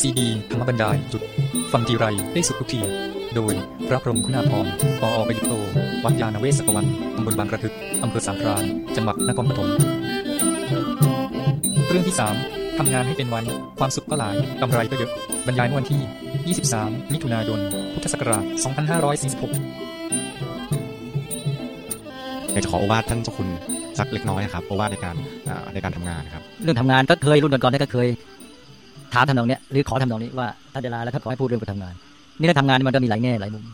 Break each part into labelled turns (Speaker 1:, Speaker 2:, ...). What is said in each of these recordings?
Speaker 1: ซีดีธรรมบรรยายจุด ฟังทีไรได้สุขทุกที โดยพระพรหมคุณาภรณ์ปออประยุตโต วัดยาณเวศกวันตำบลบางกระทึกอำเภอสามพรานจังหวัดนครปฐมเรื่องที่ 3 ทำงานให้เป็นวัน ความสุขก็หลายกำไรก็เยอะ บรรยายเมื่อวันที่ 23 มิถุนายน พุทธศักราช 2546
Speaker 2: อยากจะขอโอวาทท่านเจ้าคุณสักเล็กน้อยนะครับโอวาทในการอ่าในการทำงานครับ
Speaker 3: เรื่องทำงานก็เคยรุ่นก่อนๆนี่ก็เคย ถามทำนองเนี้ยหรือขอทำนองนี้ว่าถ้าจะลาแล้วถ้าขอให้พูดเรื่องการทำงาน นี่เรื่องทำงานมันก็มีหลายแง่หลายมุม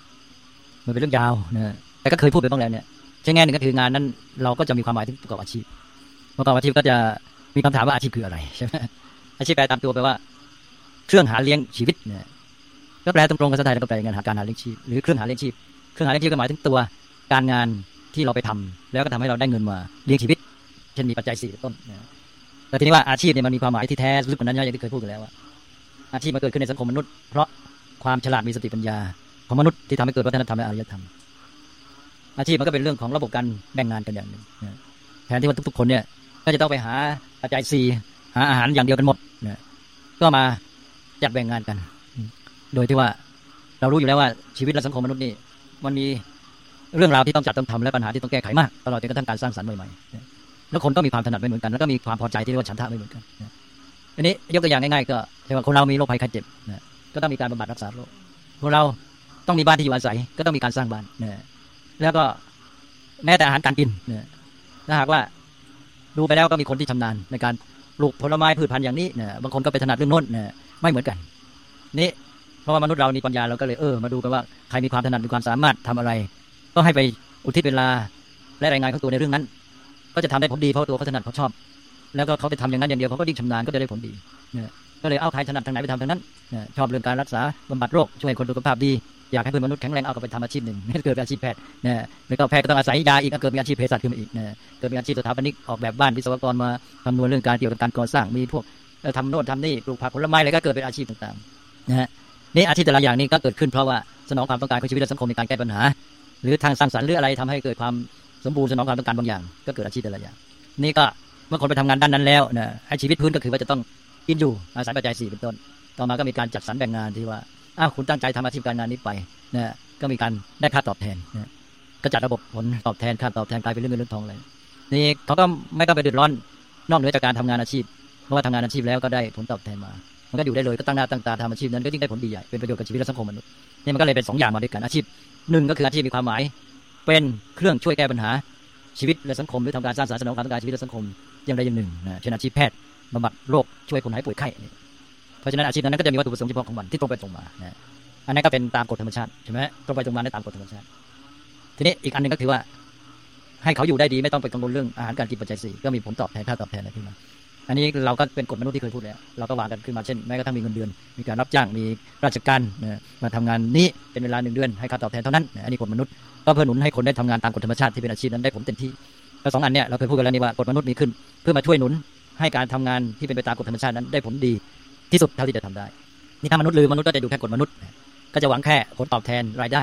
Speaker 3: มันเป็นเรื่องยาวนะแต่ก็เคยพูดไปบ้างแล้วเนี่ยใช่แง่หนึ่งก็คืองานนั้น เราก็จะมีความหมายถึงประกอบอาชีพประกอบอาชีพก็จะมีคำถามว่าอาชีพคืออะไรใช่ไหมอาชีพแปลตามตัวแปลว่า เครื่องหาเลี้ยงชีวิตเนี่ยก็แปลตรงๆกับภาษาไทยแล้วก็แปลงานหาการหาเลี้ยงชีพหรือเครื่องหาเลี้ยงชีพเครื่องหาเลี้ยงชีพก็หมายถึงตัวการงานที่เราไปทำแล้วก็ทำให้เราได้เงินมาเลี้ยงชีวิต เช่นมีปัจจัยสี่ต้นนะ แต่ทีนี้ว่าอาชีพเนี่ยมันมีความหมายที่แท้ลึกกว่านั้นอย่างที่เคยพูดกันแล้วว่าอาชีพมันเกิดขึ้นในสังคมมนุษย์ เพราะความฉลาดมีสติปัญญา ของมนุษย์ที่ทำให้เกิดวัฒนธรรมและอารยธรรม อาชีพมันก็เป็นเรื่องของระบบการแบ่งงานกันอย่างหนึ่งแทนที่ว่าทุก ๆ คนเนี่ยก็จะต้องไปหาปัจจัยสี่หาอาหารอย่างเดียวกันหมดนะก็มาจัดแบ่งงานกัน โดยที่ว่าเรารู้อยู่แล้วว่าชีวิตและสังคมมนุษย์นี่มันมีเรื่องราวที่ต้องจัดต้องทำและปัญหาที่ต้องแก้ไขมากตลอดจนกระทั่งการสร้างสรรค์ใหม่ๆ แล้วคนต้องมีความถนัดไม่เหมือนกัน แล้วก็มีความพอใจที่เรียกว่าฉันทะไม่เหมือนกันอันนี้ยกตัวอย่างง่ายๆก็เช่นว่าคนเรามีโรคภัยไข้เจ็บนะก็ต้องมีการบำบัดรักษาโรคคนเราต้องมีบ้านที่อยู่อาศัย ก็ต้องมีการสร้างบ้านนะแล้วก็แม้แต่อาหารการกินนะถ้าหากว่าดูไปแล้วก็มีคนที่ชำนาญในการปลูกผลไม้พืชพันธุ์อย่างนี้นะบางคนก็ไปถนัดเรื่องโน้นนะไม่เหมือนกันนี่เพราะว่ามนุษย์เรามีปัญญาเราก็เลยเออมาดูกันว่าใครมีความถนัดมีความสามารถทำอะไร ก็ให้ไปอุทิศเวลาและรายงานของตัวในเรื่องนั้น ก็จะทำได้ผลดีเพราะตัวเขาถนัดเขาชอบ แล้วก็เขาไปทำอย่างนั้นอย่างเดียวเขาก็ยิ่งชำนาญก็จะได้ผลดีนะก็เลยเอาใครถนัดทางไหนไปทำทางนั้นชอบเรื่องการรักษาบำบัดโรคช่วยคนสุขภาพดีอยากให้เพื่อนมนุษย์แข็งแรงเอาไปทำอาชีพหนึ่งเกิดเป็นอาชีพแพทย์นะแล้วก็แพทย์ก็ต้องอาศัยยาอีกก็เกิดมีอาชีพเภสัชขึ้นมาอีกนะเกิดมีอาชีพสถาปนิกออกแบบบ้านวิศวกรมาคำนวณเรื่องการเกี่ยวกับการก่อสร้างมีพวกทำโน่นทำนี่ปลูกผักผลไม้อะไรก็เกิดเป็นอาชีพต่างๆนะฮะนี่อาชีพแต่ละอย่างนี้ก็เกิดขึ้นเพราะว่าสนองความต้องการของชีวิตและสังคมในการแก้ปัญหา หรือทางสร้างสรรค์หรืออะไรทำให้เกิดความ สมบูรณ์สนองความต้องการบางอย่าง ก็เกิดอาชีพแต่ละอย่าง นี่ก็เมื่อคนไปทำงานด้านนั้นแล้วนะให้ชีวิตพื้นก็คือว่าจะต้องกินอยู่อาศัยปัจจัยสี่เป็นต้น ต่อมาก็มีการจัดสรรแบ่งงานที่ว่าอ้าวคุณตั้งใจทำอาชีพการงานนี้ไปนะก็มีการได้ค่าตอบแทนนะก็จัดระบบผลตอบแทนค่าตอบแทนกลายเป็นเรื่องเงินเรื่องทองเลยนี่เขาก็ไม่ต้องไปเดือดร้อนนอกเหนือจากการทำงานอาชีพ เพราะว่าทำงานอาชีพแล้วก็ได้ผลตอบแทนมา มันก็อยู่ได้เลยก็ตั้งหน้าตั้งตาทำอาชีพนั้นก็ยิ่งได้ผลดีใหญ่เป็นประโยชน์กับชีวิตและสังคมมนุษย์นี่มันก็เลยเป็นสองอย่างมาด้วยกันอาชีพหนึ่งก็คืออาชีพมีความหมาย เป็นเครื่องช่วยแก้ปัญหาชีวิตและสังคมหรือทำการสร้างสรรค์สนองความต้องการชีวิตและสังคมอย่างใดอย่างหนึ่งนะเช่นอาชีพแพทย์บำบัดโรคช่วยคนหายป่วยไข้เพราะฉะนั้นอาชีพนั้นก็จะมีวัตถุประสงค์เฉพาะของมันที่ตรงไปตรงมานะอันนั้นก็เป็นตามกฎธรรมชาติใช่ไหมตรงไปตรงมาในตามกฎธรรมชาติ ทีนี้อีกอันหนึ่งก็คือว่า ให้เขาอยู่ได้ดีไม่ต้องไปกังวลเรื่องอาหารการกินปัจจัยสี่ก็มีผลตอบแทนค่าตอบแทนอะไรขึ้นมา อันนี้เราก็เป็นกฎมนุษย์ที่เคยพูดแล้วเราก็วางกันขึ้นมาเช่นแม้กระทั่งมีเงินเดือน มีการรับจ้างมีราชการมาทำงานนี้เป็นเวลาหนึ่งเดือนให้ค่าตอบแทนเท่านั้นอันนี้กฎมนุษย์ก็เพื่อหนุนให้คนได้ทำงานตามกฎธรรมชาติที่เป็นอาชีพนั้นได้ผลเต็มที่ก็สองอันเนี้ยเราเคยพูดกันแล้วนี่ว่ากฎมนุษย์มีขึ้น เพื่อมาช่วยหนุนให้การทำงานที่เป็นไปตามกฎธรรมชาตินั้นได้ผลดีที่สุดเท่าที่จะทำได้ นี่ถ้ามนุษย์ลืมมนุษย์ก็จะดูแค่กฎมนุษย์ ก็จะหวังแค่ผลตอบแทนรายได้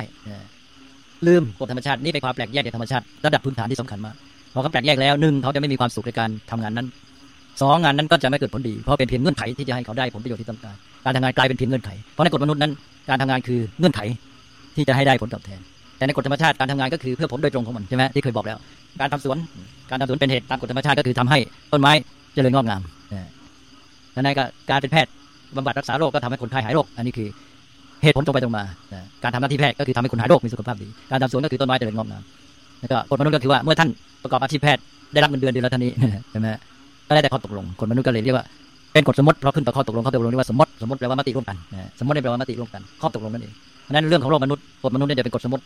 Speaker 3: ลืมกฎธรรมชาตินี่เป็นความแปลกแยกจากธรรมชาติระดับพื้นฐานที่สำคัญมากพอเขาแปลกแยกแล้วหนึ่งเขาจะไม่มีความสุขในการทำงานนั้น สองงานนั้นก็จะไม่เกิดผลดี เพราะเป็นเพียงเงื่อนไขที่จะให้เขาได้ผลประโยชน์ที่ต้องการการทำงานกลายเป็นเพียงเงื่อนไข เพราะในกฎมนุษย์นั้นการทำงานคือเงื่อนไขที่จะให้ได้ผลตอบแทน แต่ในกฎธรรมชาติการทำงานก็คือเพื่อผลโดยตรงของมันใช่ไหมที่เคยบอกแล้ว การทำสวนการทำสวนเป็นเหตุตามกฎธรรมชาติก็คือทำให้ต้นไม้เจริญงอกงามนะและในก็การเป็นแพทย์บำบัดรักษาโรคก็ทำให้คนไข้หายโรคอันนี้คือเหตุผลตรงไปตรงมา การทำหน้าที่แพทย์ก็คือทำให้คนหายโรคมีสุขภาพดี การทำสวนก็คือต้นไม้เจริญงอกงามแล้วก็กฎมนุษย์ก็คือว่าเมื่อท่านประกอบอาชีพแพทย์ได้รับเงินเดือนเดือนละเท่านี้ใช่ไหม ได้แต่ข้อตกลงกฎมนุษย์ก็เลยเรียกว่าเป็นกฎสมมติเพราะขึ้นต่อข้อตกลงข้อตกลงเรียกว่าสมมติสมมติแปลว่ามติร่วมกันสมมติแปลว่ามติร่วมกันข้อตกลงนั่นเองเพราะนั้นเรื่องของโลกมนุษย์กฎมนุษย์เนี่ยจะเป็นกฎสมมติ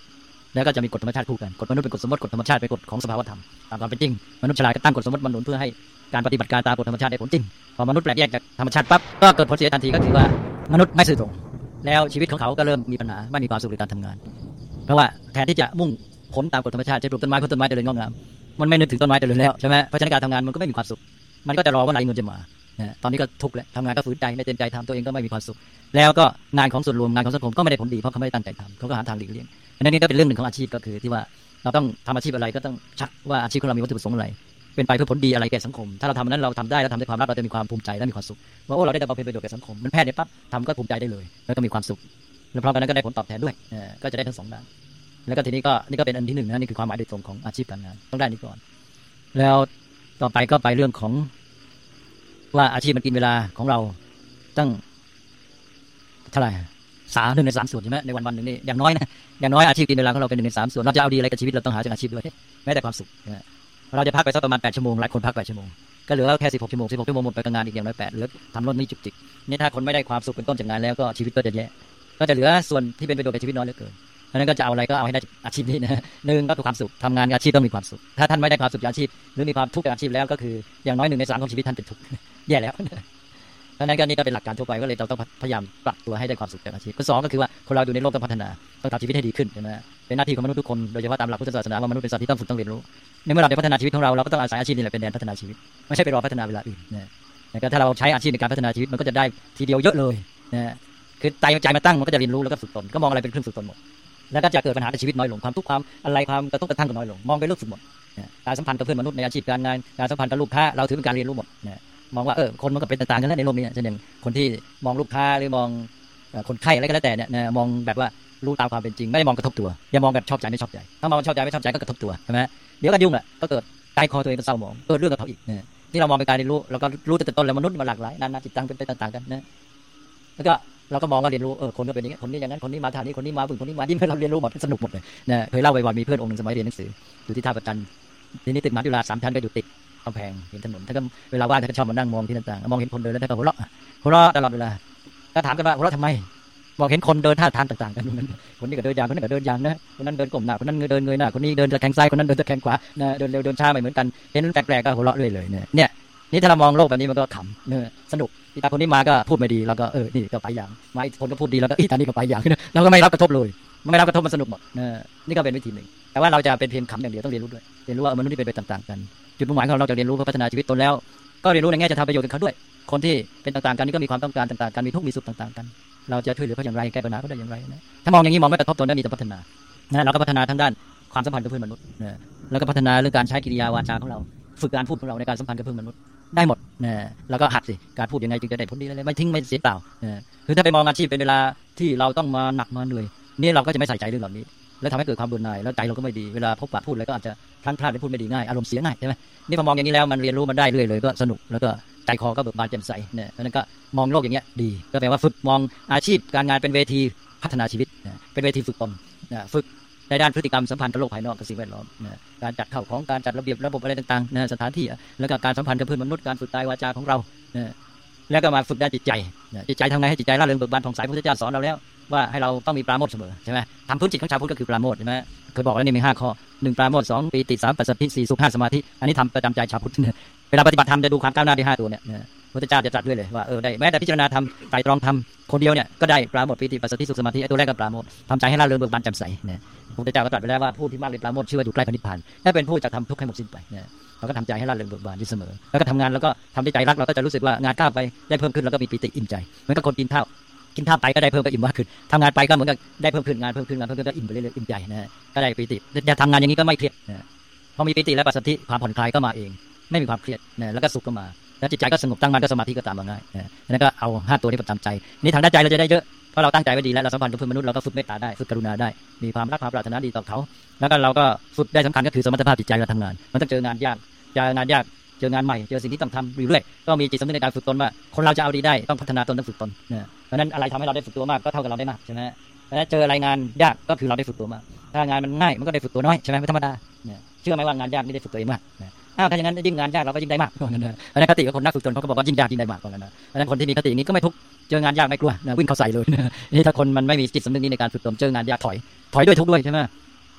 Speaker 3: แล้วก็จะมีกฎธรรมชาติคู่กันกฎมนุษย์เป็นกฎสมมติกฎธรรมชาติเป็นกฎของสภาวธรรมตามความเป็นจริงมนุษย์ฉลาดก็ตั้งกฎสมมติมาหนุนเพื่อให้การปฏิบัติการตามกฎธรรมชาติได้ผลจริงพอมนุษย์แปลกแยกจากธรรมชาติปั๊บก็เกิดผลเสียทันทีก็คือว่ามนุษย์ไม่ซื่อตรง แล้วชีวิตของเขาก็เริ่มมีปัญหาไม่มีความสุขในการทำงาน เพราะว่าแทนที่จะมุ่งผลตามกฎธรรมชาติจะปลูกต้นไม้ต้นไม้เจริญงอกงามมันไม่นึกถึงต้นไม้เจริญแล้วใช่ไหมเพราะฉะนั้นการทำงานมันก็ไม่มีความสุข มันก็จะรอว่าไหนเงินจะมาตอนนี้ก็ทุกข์แหละทำงานก็ฝืนใจไม่เต็มใจทำตัวเองก็ไม่มีความสุข แล้วก็งานของส่วนรวมงานของสังคมก็ไม่ได้ผลดีเพราะเขาไม่ได้ตั้งใจทำเขาก็หาทางหลีกเลี่ยงอันนี้ก็เป็นเรื่องหนึ่งของอาชีพก็คือที่ว่าเราต้องทำอาชีพอะไรก็ต้องชักว่าอาชีพของเรามีวัตถุประสงค์อะไร เป็นไปเพื่อผลดีอะไรแก่สังคม ถ้าเราทำนนั้นเราทำได้เราทำด้วยความรักเราจะมีความภูมิใจและมีความสุขว่าโอ้เราได้บำเพ็ญประโยชน์แก่สังคมมันแพทย์เนี่ยปั๊บทำก็ภูมิใจได้เลย แล้วก็มีความสุขแล้วพร้อมกันนั้นก็ได้ผลตอบแทนด้วยก็จะได้ทั้งสองด้านแล้วก็ทีนี้ก็นี่ก็เป็นอันที่หนึ่งนะนี่คือความหมายโดยตรงของอาชีพการงาน ต้องได้นี้ก่อน แล้วต่อไปก็ไปเรื่องของ ว่าอาชีพมันกินเวลาของเราตั้งเท่าไหร่สามหนึ่งในสามส่วนใช่ไหมในวันวันหนึ่งนี่อย่างน้อยนะอย่างน้อยอาชีพกินเวลาของเราเป็นหนึ่งในสามส่วนเราจะเอาดีอะไรกับชีวิตเราต้องหาจากอาชีพด้วยแม้แต่ความสุขเราจะพักไปสักประมาณแปดชั่วโมงหลายคนพักแปดชั่วโมงก็เหลือแค่สิบหกชั่วโมงสิบหกชั่วโมงหมดไปกับงานอีกอย่างน้อยแปดเหลือทำรถนี่จุกจิกนี่ถ้าคนไม่ได้ความสุขเป็นต้นจากงานแล้วก็ชีวิตก็จะแย่ก็จะเหลือส่วนที่เป็นประโยชน์กับชีวิตน้อยเหลือเกินเพราะนั้นก็จะเอาอะไรก็เอาให้ได้อาชีพนี้นะหนึ่งก็คือความสุขทำงานอาชีพต้องมีความสุข ถ้าท่านไม่ได้ความสุขจากอาชีพ หรือมีความทุกข์จากอาชีพแล้วก็คืออย่างน้อยหนึ่งในสามของชีวิตท่านเป็นทุกข์ แย่แล้วเพราะนั้นก็นี่ก็เป็นหลักการทั่วไปก็เลยเราต้องพยายามปรับตัวให้ได้ความสุขจากอาชีพข้อสองก็คือว่าคนเราอยู่ในโลกต้องพัฒนาต้องทำชีวิตให้ดีขึ้นใช่ไหมเป็นหน้าที่ของมนุษย์ทุกคนโดยเฉพาะตามหลักพุทธศาสนาว่ามนุษย์เป็นสัตว์ที่ต้องฝึกต้องเรียนรู้ในเมื่อเราจะพัฒนาชีวิตของเราเราก็ต้องอาศัยอาชีพนี่แหละเป็นแดนพัฒนาชีวิต ไม่ใช่ไปรอพัฒนาเวลาอื่นนะก็ถ้าเราใช้อาชีพในการพัฒนาชีวิตมันก็จะได้ทีเดียวเยอะเลยนะคือใจใจมาตั้งมันก็จะเรียนรู้แล้วก็ฝึกตนก็มองอะไรเป็นเครื่องฝึกตนหมดแล้วก็จะเกิดปัญหาในชีวิตน้อยลงความทุกข์ความอะไรความกระทบกระทั่งก็น้อยลงมองเป็นเรื่องฝึกหมดการสัมพันธ์กับเพื่อนมนุษย์ในอาชีพการงานการสัมพันธ์กับลูกค้าเราถือเป็นการเรียนรู้หมดนะ มองว่าเออคนมันก็เป็นต่างกันแล้วในโลกนี้เช่นอย่างคนที่มองลูกค้าหรือมองคนไข้อะไรก็แล้วแต่เนี่ยมองแบบว่ารู้ตามความเป็นจริงไม่ได้มองกระทบตัวอย่ามองแบบชอบใจไม่ชอบใจ ถ้ามองชอบใจไม่ชอบใจก็กระทบตัวใช่ไหมเดี๋ยวก็ยุ่งแหละก็เกิดใจคอตัวเองก็เศร้าหมองเกิดเรื่องกับเขาอีกเนี่ยที่เรามองเป็นการเรียนรู้เราก็รู้แต่ต้นแล้วมนุษย์มันหลากหลายนานาจิตตังเป็นไปต่างๆกันนะแล้วก็เราก็มองก็เรียนรู้เออคนก็เป็นอย่างนี้คนนี้อย่างนั้นคนนี้มาทางนี้คนนี้มาบึ้งคนนี้มายิ้มให้เราเรียนรู้หมดสนุกหมดเลยนะเคยเล่าไปวันมีเพื่อนองค์หนึ่งสมัยเรียนหนังสืออยู่ที่ท่าประจันทีนี้ตึกมหาวิทยาสามชั้นก็อยู่ติด กำแพงเห็นถนนท่านก็เวลาว่างท่านก็ชอบมานั่งมองที่หน้าต่างมองเห็นคนเดินแล้วท่านก็หัวเราะหัวเราะตลอดเวลาก็ถามกันว่าหัวเราะทำไมมองเห็นคนเดินท่าทางต่างๆกันนั้นคนนี้ก็เดินยางคนนี้นก็เดินยางนะคนนั้นเดินก้มหน้าคนนั้นเดินเงยหน้าคนนี้เดินตะแคงซ้ายคนนั้นเดินตะแคงขวานะเดินเร็วเดินช้าไม่เหมือนกันเห็นแปลกๆก็หัวเราะเรื่อยเลยเนี่ยเนี่ยนี่ถ้าเรามองโลกแบบนี้มันก็ขำเนี่ยสนุกที่ตาคนนี้มาก็พูดไม่ดีเราก็เออนี่ก็ไปอย่างมาอีกคนก็พูดดีแล้วก็อีตานี่ก็ไปอย่างเราก็ไม่รับกระทบเลยไม่รับกระทบมันสนุกหมดนี่ก็เป็นวิธีหนึ่ง แต่ว่าเราจะเป็นเพียงขำอย่างเดียวต้องเรียนรู้ด้วยเรียนรู้ว่ามนุษย์ที่เป็นไปต่างๆกัน จุดมุ่งหมายของเราเราจะเรียนรู้เพื่อพัฒนาชีวิตตนแล้ว ก็เรียนรู้ในแง่จะทำประโยชน์กับเขาด้วย คนที่เป็นต่างๆกันนี่ก็มีความต้องการต่างๆกันมีทุกมีสุขต่างๆกัน เราจะช่วยเหลือเขาอย่างไรแก้ปัญหาเขาได้อย่างไรนะถ้ามองอย่างนี้มองไม่กระทบตนได้มีแต่พัฒนานะเราก็พัฒนาทั้งด้านความสัมพันธ์กับเพื่อนมนุษย์นะแล้วก็พัฒนาเรื่องการใช้กิริยาวาจาของเรา ฝึกการพูดของเราในการสัมพันธ์กับเพื่อนมนุษย์ได้หมดนะแล้วก็หัดสิการพูดยังไงจึงจะได้ผลดีอะไรไม่ทิ้งไม่เสียเปล่านะคือถ้าไปมองอาชีพเป็นเวลาที่เราต้องมาหนักมาเหนื่อยนี่เราก็จะไม่ใส่ใจเรื่องเหล่านี้ แล้วทำให้เกิดความเบื่อหน่ายแล้วใจเราก็ไม่ดีเวลาพบปะพูดอะไรก็อาจจะพลั้งพลาดไปพูดไม่ดีง่ายอารมณ์เสียง่ายใช่ไหมนี่พอมองอย่างนี้แล้วมันเรียนรู้มันได้เรื่อยเลยก็สนุกแล้วก็ใจคอก็เบิกบานแจ่มใสเนี่ยนั้นก็มองโลกอย่างเงี้ยดีก็แปลว่าฝึกมองอาชีพการงานเป็นเวทีพัฒนาชีวิต เป็นเวทีฝึกตนฝึกในด้านพฤติกรรมสัมพันธ์กับโลกภายนอกกับสิ่งแวดล้อมการจัดเข้าของการจัดระเบียบระบบอะไรต่างๆสถานที่แล้วก็การสัมพันธ์กับเพื่อนมนุษย์การฝึกกายวาจาของเราแล้วก็มาฝึกด้านจิตใจจิตใจทำไงให้จิตใจร่าเริงเบิกบานผ่องใสพระพุทธเจ้าสอนเราแล้ว ว่าให้เราต้องมีปราโมทเสมอใช่ไหมทำพื้นจิตของชาวพุทธก็คือปราโมทใช่ไหมเคยบอกแล้วนี่มีห้าข้อหนึ่งปราโมทสองปีติสามปัสสติสี่สุขห้าสมาธิ อันนี้ทำประจำใจชาวพุทธเนี่ยเวลาปฏิบัติธรรมจะดูความก้าวหน้าที่ห้าตัวเนี่ยพระพุทธเจ้าจะจัดด้วยเลยว่าเออได้แม้แต่พิจารณาทำไตรตรองทำคนเดียวเนี่ยก็ได้ปราโมทปีติปัสสติสุขสมาธิตัวแรกก็ปราโมททำใจให้ร่าเริงเบิกบานแจ่มใสเนี่ยพระพุทธเจ้าก็ตรัสไปแล้วว่าผู้ที่มากเลยปราโมทชื่อว่าอยู่ใกล้พระนิพพานถ้าเป็นผู้จะทำทุกข์ให้หมดสิ้นไปเนี่ยเราก็ทำใจให้ร่าเริงเบิกบานอยู่เสมอ แล้วก็ทำงานแล้วก็ทำด้วยใจรักเราก็จะรู้สึกว่างานก้าวไปได้เพิ่มขึ้นแล้วก็มีปิติอิ่มใจเหมือนกับคนกินข้าว กินข้าวไปก็ได้เพิ่มก็อิ่มมากขึ้นทำงานไปก็เหมือนกับได้เพิ่มขึ้นงานเพิ่มขึ้นงานเพิ่มขึ้นก็อิ่มไปเรื่อยๆอิ่มใจนะก็ได้ปิติจะทำงานอย่างนี้ก็ไม่เครียดนะพอมีปิติและปัสสติความผ่อนคลายก็มาเอง ไม่มีความเครียดนะแล้วก็สุขก็มาแล้วจิตใจก็สงบตั้งมั่นก็สมาธิก็ตามมาง่ายนะนั่นก็เอาห้าตัวนี้ประจำใจนี่ทางด้านใจเราจะได้เยอะเพราะเราตั้งใจไว้ดีแล้วเราสัมพันธ์กับเพื่อนมนุษย์เราก็ฝึกเมตตาได้ฝึกกรุณาได้ มีความรักความปรารถนาดีต่อเขา แล้วก็เราก็ฝึกได้สำคัญก็คือสมรรถภาพจิตใจเราทำงาน มันต้องเจองานยากเจองานยาก เจองานใหม่เจอสิ่งที่ต้องทำอยู่เรื่อยก็มีจิตสำนึกในการฝึกตนว่า คนเราจะเอาดีได้ต้องพัฒนาตนต้องฝึกตนนะเพราะนั้นอะไรทำให้เราได้ฝึกตัวมากก็เท่ากับเราได้มากใช่ไหมเพราะนั้นเจอรายงานยากก็คือเราได้ฝึกตัวมากถ้างานมันง่ายมันก็ได้ฝึกตัวน้อยใช่ไหมไม่ธรรมดาเนี่ยเชื่อไหมว่างานยากนี่ได้ฝึกตัวเองมากอ้าวถ้าอย่างนั้นยิ่งงานยากเราก็ยิ่งได้มากเพราะนั้นคติของคนนักฝึกตนเขาก็บอกว่ายิ่งยากยิ่งได้มากเพราะนั้นเพราะนั้นคนที่มีคติอย่างนี้ก็ไม่ทุกเจองานยากไม่กลัวนะวิ่งเข้าใส่เลยนี่ถ้าคนมันไม่มีจิตสำนึกนี้ในการฝึกตนเจองานยากถอย ถอยด้วยทุกด้วยใช่ไหม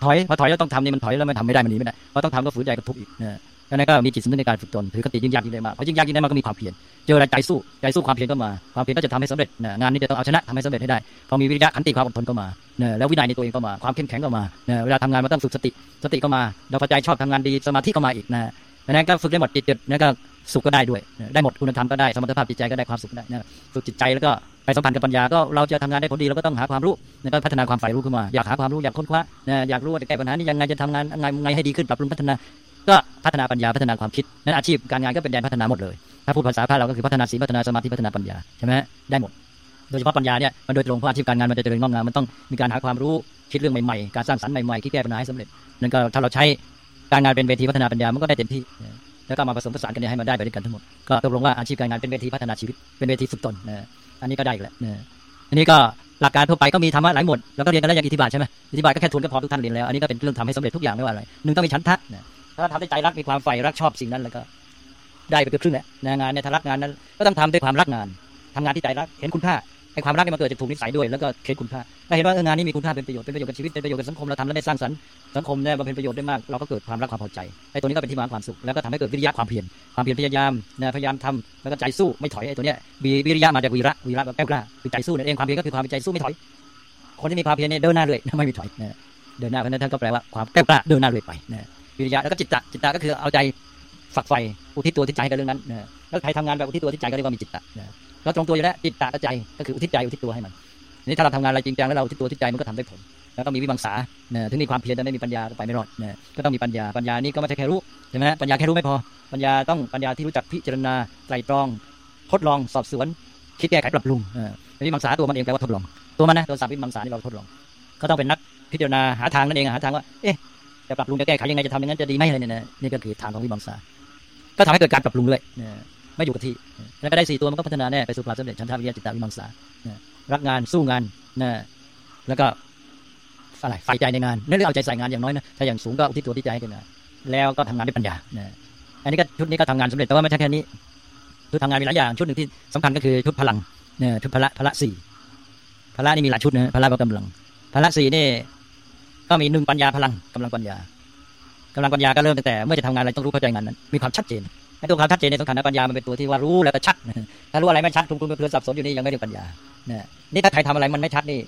Speaker 3: ถอยพอถอยแล้วต้องทำนี่มันถอยแล้วมันทำไม่ได้มันหนีไม่ได้เพราะต้องทำก็ฝืนใจก็ทุกอีกนะ ดังนั้นก็มีจิตสำนึกในการฝึกตนถือคติยิ่งยากยิ่งได้มากเพราะยิ่งยากยิ่งได้มากก็มีความเพียรเจออะไรใจสู้ใจสู้ความเพียรก็มาความเพียรก็จะทำให้สำเร็จงานนี้จะต้องเอาชนะทำให้สำเร็จให้ได้พอมีวิริยะขันติความอดทนก็มาแล้ววินัยในตัวเองก็มาความเข้มแข็งก็มาเวลาทำงานมันต้องฝึกสติสติก็มาเราพอใจชอบทำงานดีสมาธิก็มาอีกนะดังนั้นก็ฝึกได้หมดจิตแล้วก็สุขก็ได้ด้วยได้หมดคุณธรรมก็ได้สมรรถภาพจิตใจก็ได้ความสุขได้ฝึกจิตใจแล้วก็ไปสัมพันธ์กับปัญญาก็เราจะทำงานได้ผลดีเราก็ต้องหาความรู้แล้วก็พัฒนาความใฝ่รู้ขึ้นมา อยากหาความรู้อยากค้นคว้าอยากรู้ว่าจะแก้ปัญหานี้ยังไงจะทำงานยังไงให้ดีขึ้นปรับปรุงพัฒนา ก็พัฒนาปัญญาพัฒนาความคิดนั้นอาชีพการงานก็เป็นแดนพัฒนาหมดเลย ถ้าพูดภาษาพระเราก็คือพัฒนาศีลพัฒนาสมาธิพัฒนาปัญญาใช่ไหมได้หมด โดยเฉพาะปัญญาเนี่ยมันโดยตรงเพราะอาชีพการงานมันจะเจริญงอกงามมันต้องมีการหาความรู้คิดเรื่องใหม่ๆ การสร้างสรรค์ใหม่ๆคิดแก้ปัญหาให้สำเร็จนั่นก็ถ้าเราใช้การงานเป็นเวทีพัฒนาปัญญามันก็ได้เต็มที่แล้วก็มาผสมผสานกันให้มันได้ไปด้วยกันทั้งหมดก็ตกลงว่าอาชีพการงานเป็นเวทีพัฒนาชีวิตเป็นเวทีฝึกตนนะอันนี้ก็ได้อีกแหละนะอันนี้ก็หลักการทั่วไปก็มีธรรมะหลายหมวดแล้วก็เรียนกันแล้วอย่างอิทธิบาทใช่ไหมอิทธิบาทก็แค่ทวนก็พอทุกท่านเรียนแล้วอันนี้ก็เป็นเรื่องทำให้สำเร็จทุกอย่างไม่ว่าอะไรหนึ่งต้องมีฉันทะ ถ้าทำด้วยใจรักมีความใฝ่รักชอบสิ่งนั้นแล้วก็ ได้ไปเกือบครึ่งแหละงานเนี่ยถ้ารักงานนั้น ก็ต้องทำด้วยความรักงานทำงานที่ใจรักเห็นคุณค่าไอ้ความรักเนี่ยมันเกิดจากถูกนิสัยด้วยแล้วก็เห็นคุณค่าถ้าเห็นว่างานนี้มีคุณค่าเป็นประโยชน์เป็นประโยชน์กับชีวิตเป็นประโยชน์กับสังคมเราทำแล้วได้สร้างสรรค์สังคมเนี่ยบำเพ็ญประโยชน์ได้มากเราก็เกิดความรักความพอใจไอ้ตัวนี้ก็เป็นที่มาความสุขแล้วก็ทำให้เกิดวิริยะความเพียรความเพียรพยายามนะพยายามทำแล้วก็ใจสู้ไม่ถอยไอ้ตัวเนี้ยวีวิริยะมาจากวีระวีระแบบแก้วกล้าคือใจสู้นั่นเองความเพียรก็คือความใจสู้ไม่ถอย คนที่มีความเพียรเนี่ยเดินหน้าเลยไม่มีถอยนะเดินหน้าเพราะนั้นท่านก็แปลว่าความแก้วกล้าเดินหน้าเลยไปนะ วิริยะแล้วก็จิตตะจิตตะก็คือเอาใจฝักใฝ่อุทิศตัวอุทิศใจให้กับเรื่องนั้นนะแล้วใครทำงานแบบอุทิศตัวอุทิศใจก็เรียกว่ามีจิตตะนะแล้วตรงตัวอยู่แล้วจิตตะกับใจก็คืออุทิศใจอุทิศตัวให้มันนี่ถ้าเราทำงานอะไรจริงจังแล้วเราอุทิศตัวอุทิศใจมันก็ทำได้ผลแล้วก็มีวิมังสานะถึงมีความเพียรแต่ไม่มีปัญญาไปไม่รอดนะก็ต้องมีปัญญาปัญญานี่ก็ไม่ใช่แค่รู้ใช่ไหมปัญญาแค่รู้ไม่พอปัญญาต้องปัญญาที่รู้จักพิจารณาไตรตรองทดลองสอบสวนคิดแก้ไขปรับปรุงวิมังสาตัวมันเองแปลว่าทดลอง ตัวมันนะตัวสามวิมังสานี่เราทดลอง ก็ต้องเป็นนักพิจารณาหาทางนั่นเองหาทางว่า เอ๊ะ จะปรับปรุงจะแก้ไขยังไงจะทำอย่างนั้นจะดีไหมอะไรเนี่ยนะนี่ก็คือทางของวิมังสาก็ทำให้เกิดการปรับปรุงด้วยนะไม่อยู่กับที่แล้วก็ได้สี่ตัวมันก็พัฒนาแน่ไปสู่ความสำเร็จชันทาวิริยะจิตตาวิมังสานะรักงานสู้งานนะแล้วก็อะไรใฝ่ใจในงานนั่นเรื่องเอาใจใส่งานอย่างน้อยนะถ้าอย่างสูงก็อุทิศตัวที่ใจให้กับงานแล้วก็ทำงานด้วยปัญญานะอันนี้ก็ชุดนี้ก็ทำงานสำเร็จแต่ว่าไม่ใช่แค่นี้ชุดทำงานมีหลายอย่างชุดหนึ่งที่สำคัญก็คือชุดพลังเนี่ยชุดพละพละสี่พละนี่มีหลายชุดนะพละก็กำลังพละสี่นี่ ก็มีหนึ่งปัญญาพลังกำลังปัญญากำลังปัญญาก็เริ่มตั้งแต่เมื่อจะทำงานอะไรต้องรู้เข้าใจงานนั้น มีความชัดเจนไอ้ตัวความชัดเจนในสำคัญนะปัญญามันเป็นตัวที่ว่ารู้แล้วก็ชัดถ้ารู้อะไรไม่ชัดคลุมคลุมเครือสับสนอยู่นี่ยังไม่เรียกปัญญาเนี่ยนี่ถ้าใครทำอะไรมันไม่ชัดนี่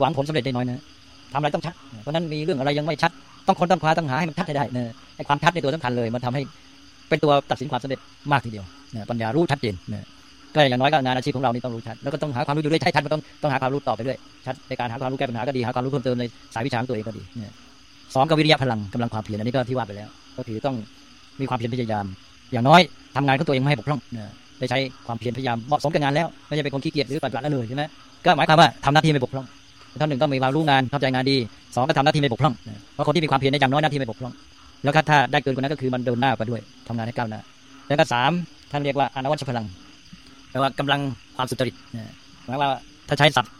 Speaker 3: หวังผลสำเร็จได้น้อยนะทำอะไรต้องชัด เพราะนั้นมีเรื่องอะไรยังไม่ชัด ต้องคนต้องคว้าต้องหาให้มันชัดให้ได้นะไอ้ความชัดในตัวสำคัญเลย มันทำให้เป็นตัวตัดสินความสำเร็จมากทีเดียวนะปัญญารู้ชัดเจนนะ ก็อย่างน้อยก็งานอาชีพของเรานี่ต้องรู้ชัดแล้วก็ต้องหาความรู้อยู่ด้วยใช่ชัดมันต้องต้องหาความรู้ต่อไปด้วยชัดในการหาความรู้แก้ปัญหาก็ดีหาความรู้เพิ่มเติมในสายวิชาของตัวเองก็ดีนะสองก็วิริยะพลังกำลังความเพียรอันนี้ก็ที่ว่าไปแล้ว ก็คือต้องมีความเพียรพยายาม อย่างน้อยทำงานของตัวเองไม่ให้บกพร่องนะได้ใช้ความเพียรพยายามเหมาะสมกับงานแล้วไม่ใช่เป็นคนขี้เกียจหรือปัดปละละเลยใช่ไหมก็หมายความว่าทำหน้าที่ไม่บกพร่องท่านหนึ่งต้องมีความรู้งานเข้าใจงานดีสองก็ทำหน้าที่ไม่บกพร่องเพราะคนที่มีความเพียรในอย่างน้อยหน้าที่ไม่บกพร่อง แล้วก็ถ้าได้เกินกว่านั้นก็คือมันเดินหน้าไปด้วยทำงานให้ก้าวหน้าแล้วก็สามท่านเรียกว่าอนวัชพลัง แปลว่ากำลังความสุจริตหมายว่าถ้าใช้ศัพท์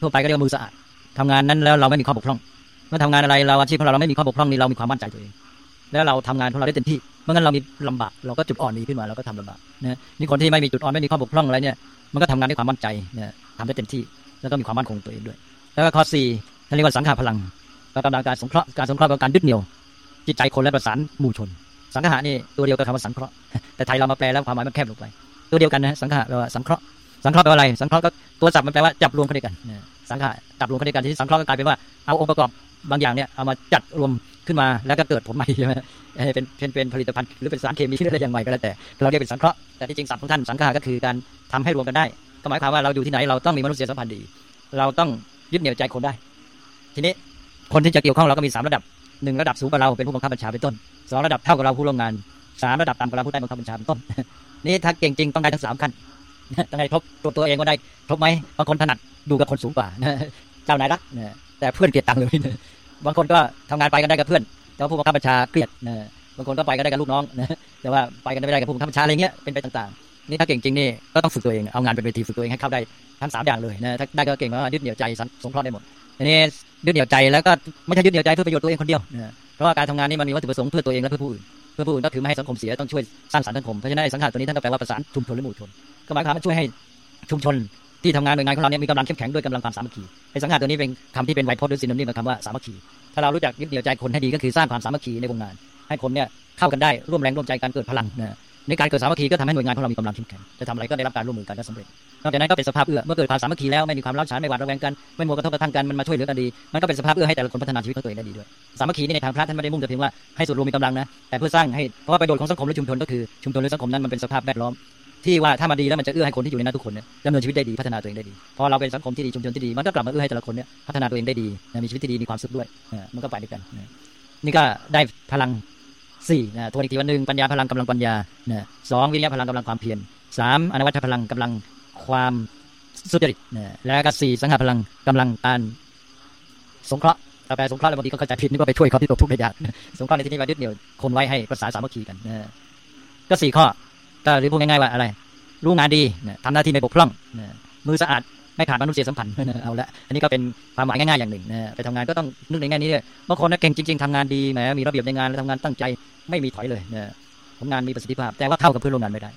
Speaker 3: ทั่วไปก็เรียกว่ามือสะอาดทำงานนั้นแล้วเราไม่มีข้อบกพร่อง เมื่อทำงานอะไรเราอาชีพของเราเราไม่มีข้อบกพร่องนี่เรามีความมั่นใจตัวเอง แล้วเราทำงานของเราได้เต็มที่เมื่องั้นเรามีลำบากเราก็จุดอ่อนนี้ขึ้นมาเราก็ทำลำบากนะนี่คนที่ไม่มีจุดอ่อนไม่มีข้อบกพร่องอะไรเนี่ยมันก็ทำงานด้วยความมั่นใจนะทำได้เต็มที่แล้วก็มีความมั่นคงตัวเองด้วย แล้วก็ข้อสี่ท่านเรียกว่าสังขารพลังก็กำลังการสงเคราะห์การสงเคราะห์กับการยึดเหนี่ยวจิตใจคนและประสานหมู่ชน สังขารนี่ตัวเดียวกับคำว่าสังเคราะห์แต่ไทยเรามาแปลแล้วความหมายมันแคบลงไป ตัวเดียวกันนะสังขารแปลว่าสังเคราะห์สังเคราะห์แปลว่าอะไร สังเคราะห์ก็ตัวศัพท์มันแปลว่าจับรวมเข้าด้วยกันสังขารจับรวมเข้าด้วยกันที่สังเคราะห์ก็กลายเป็นว่าเอาองค์ประกอบบางอย่างเนี่ยเอามาจัดรวมขึ้นมาแล้วก็เกิดผลใหม่ใช่ไหมเป็นเป็นเป็นผลิตภัณฑ์หรือเป็นสารเคมีอะไรอย่างใหม่ก็แล้วแต่เราเรียกเป็นสังเคราะห์แต่ที่จริงศัพท์ของท่านสังขารก็คือการทำให้รวมกันได้ก็หมายความว่าเราอยู่ที่ไหนเราต้องมีมนุษยสัมพันธ์ดี เราต้องยึดเหนี่ยวใจคนได้ ทีนี้คนที่จะเกี่ยวข้องเราก็มีสามระดับหนึ่งระดับสูงกว่าเราเป็นผู้บังคับบัญชาเป็นต้นสองระดับเท่ากับเราผู้ร่วมงานสามระดับต่ำกว่าเราผู้ใต้บังคับบัญชาเป็นต้น นี่ถ้าเก่งจริงต้องได้ทั้งสามขั้นต้องได้ครบตัวตัวเองก็ได้ครบไหมบางคนถนัดดูกับคนสูงกว่าเจ้านายรักแต่เพื่อนเกลียดตังเลยบางคนก็ทำงานไปกันได้กับเพื่อน แต่ว่าผู้บังคับบัญชาเกลียดบางคนก็ไปกันได้กับลูกน้องแต่ว่าไปกันไม่ได้กับผู้บังคับบัญชาอะไรเงี้ยเป็นไปต่างๆ นี่ถ้าเก่งจริงนี่ก็ต้องฝึกตัวเองเอางานเป็นเวทีฝึกตัวเองให้เข้าได้ทั้งสามอย่างเลยนะถ้าได้ก็เก่งว่ายึดเหนี่ยวใจสงเคราะห์ได้หมดทีนี้ยึดเหนี่ยวใจแล้วก็ไม่ใช่ยึดเหนี่ยวใจเพื่อประโยชน์ตัวเองคนเดียวเพราะว่าการทำงานนี่มันมีวัตถุประสงค์เพื่อตัวเองและเพื่อผู้อื่น พื่อผู้อื่นก็คือไม่ให้สังคมเสียต้องช่วยสร้างสรรค์สังคมเพราะฉะนั้นสังขารตัวนี้ท่านก็แปลว่าประสานชุมชนหรือหมู่ชนก็หมายความว่าช่วยให้ชุมชนที่ทำงานหน่วยงานของเราเนี่ยมีกำลังเข้มแข็งด้วยกำลังความสามัคคีไอ้สังขารตัวนี้เป็นคำที่เป็นไวโพจน์หรือสินนิมกับคำว่าสามัคคีถ้าเรารู้จักยึดเหนี่ยวใจคนให้ดีก็คือสร้างความสามัคคีในวงงาน ให้คนเนี่ยเข้ากันได้ร่วมแรงร่วมใจกันเกิดพลังนะ ในการเกิดสามัคคีก็ทำให้หน่วยงานของเรามีกำลังเข้มแข็งจะทำอะไรก็ได้รับการร่วมมือกันและสำเร็จนอกจากนั้นก็เป็นสภาพเอื้อเมื่อเกิดความสามัคคีแล้วไม่มีความร้าวฉานไม่หวาดระแวงกันไม่มัวกระทบกระทั่งกันมันมาช่วยเหลือกันดีมันก็เป็นสภาพเอื้อให้แต่ละคนพัฒนาชีวิตของตัวเองได้ดีด้วยสามัคคีนี่ในทางพระท่านไม่ได้มุ่งแต่เพียงว่าให้ส่วนรวมมีกำลังนะแต่เพื่อสร้างให้เพราะว่าประโยชน์ของสังคมและชุมชนก็คือชุมชนหรือสังคมนั้นมันเป็นสภาพแวดล้อมที่ว่าถ้ามันดีแล้วมันจะเอื้อให้คนที่อยู่ในนั้นทุกคนเนี่ยดำเนินชีวิตได้ดีพัฒนาตัวเองได้ดีพอเราเป็นสังคมที่ดีชุมชนที่ดีมันก็กลับมาเอื้อให้แต่ละคนเนี่ยพัฒนาตัวเองได้ดีมีชีวิตที่ดีมีความสุขด้วยมันก็ไปด้วยกันนี่ก็ได้พลัง สี่นะทวนอีกทีวันหนึ่งปัญญาพลังกำลังปัญญานะสองวิริยะพลังกำลังความเพียรสามอนวัตพลังกำลังความสุจริตนะแล้วก็สี่สังหาพลังกำลังการสงเคราะห์ถ้าแปลสงเคราะห์แล้วบางทีก็เข้าใจผิดนึกว่าไปช่วยเขาที่ตกทุกข์ได้ยากสงเคราะห์ในที่นี้ว่ายึดเหนี่ยวคนไว้ให้ประสานสามัคคีกันนะก็สี่ข้อก็หรือพูดง่ายๆว่าอะไร รู้งานดีนะทำหน้าที่ไม่บกพร่องมือสะอาด ไม่ขาดมนุษยสัมพันธ์เอาละอันนี้ก็เป็นความหมายง่ายๆอย่างหนึ่งนะไปทำงานก็ต้องนึกในแง่นี้ด้วยบางคนนะเก่งจริง ๆทำงานดีแหมมีระเบียบในงานและทำงานตั้งใจไม่มีถอยเลยนะผลงานมีประสิทธิภาพ แต่ว่าเท่ากับเพื่อนร่วมงานไม่ได้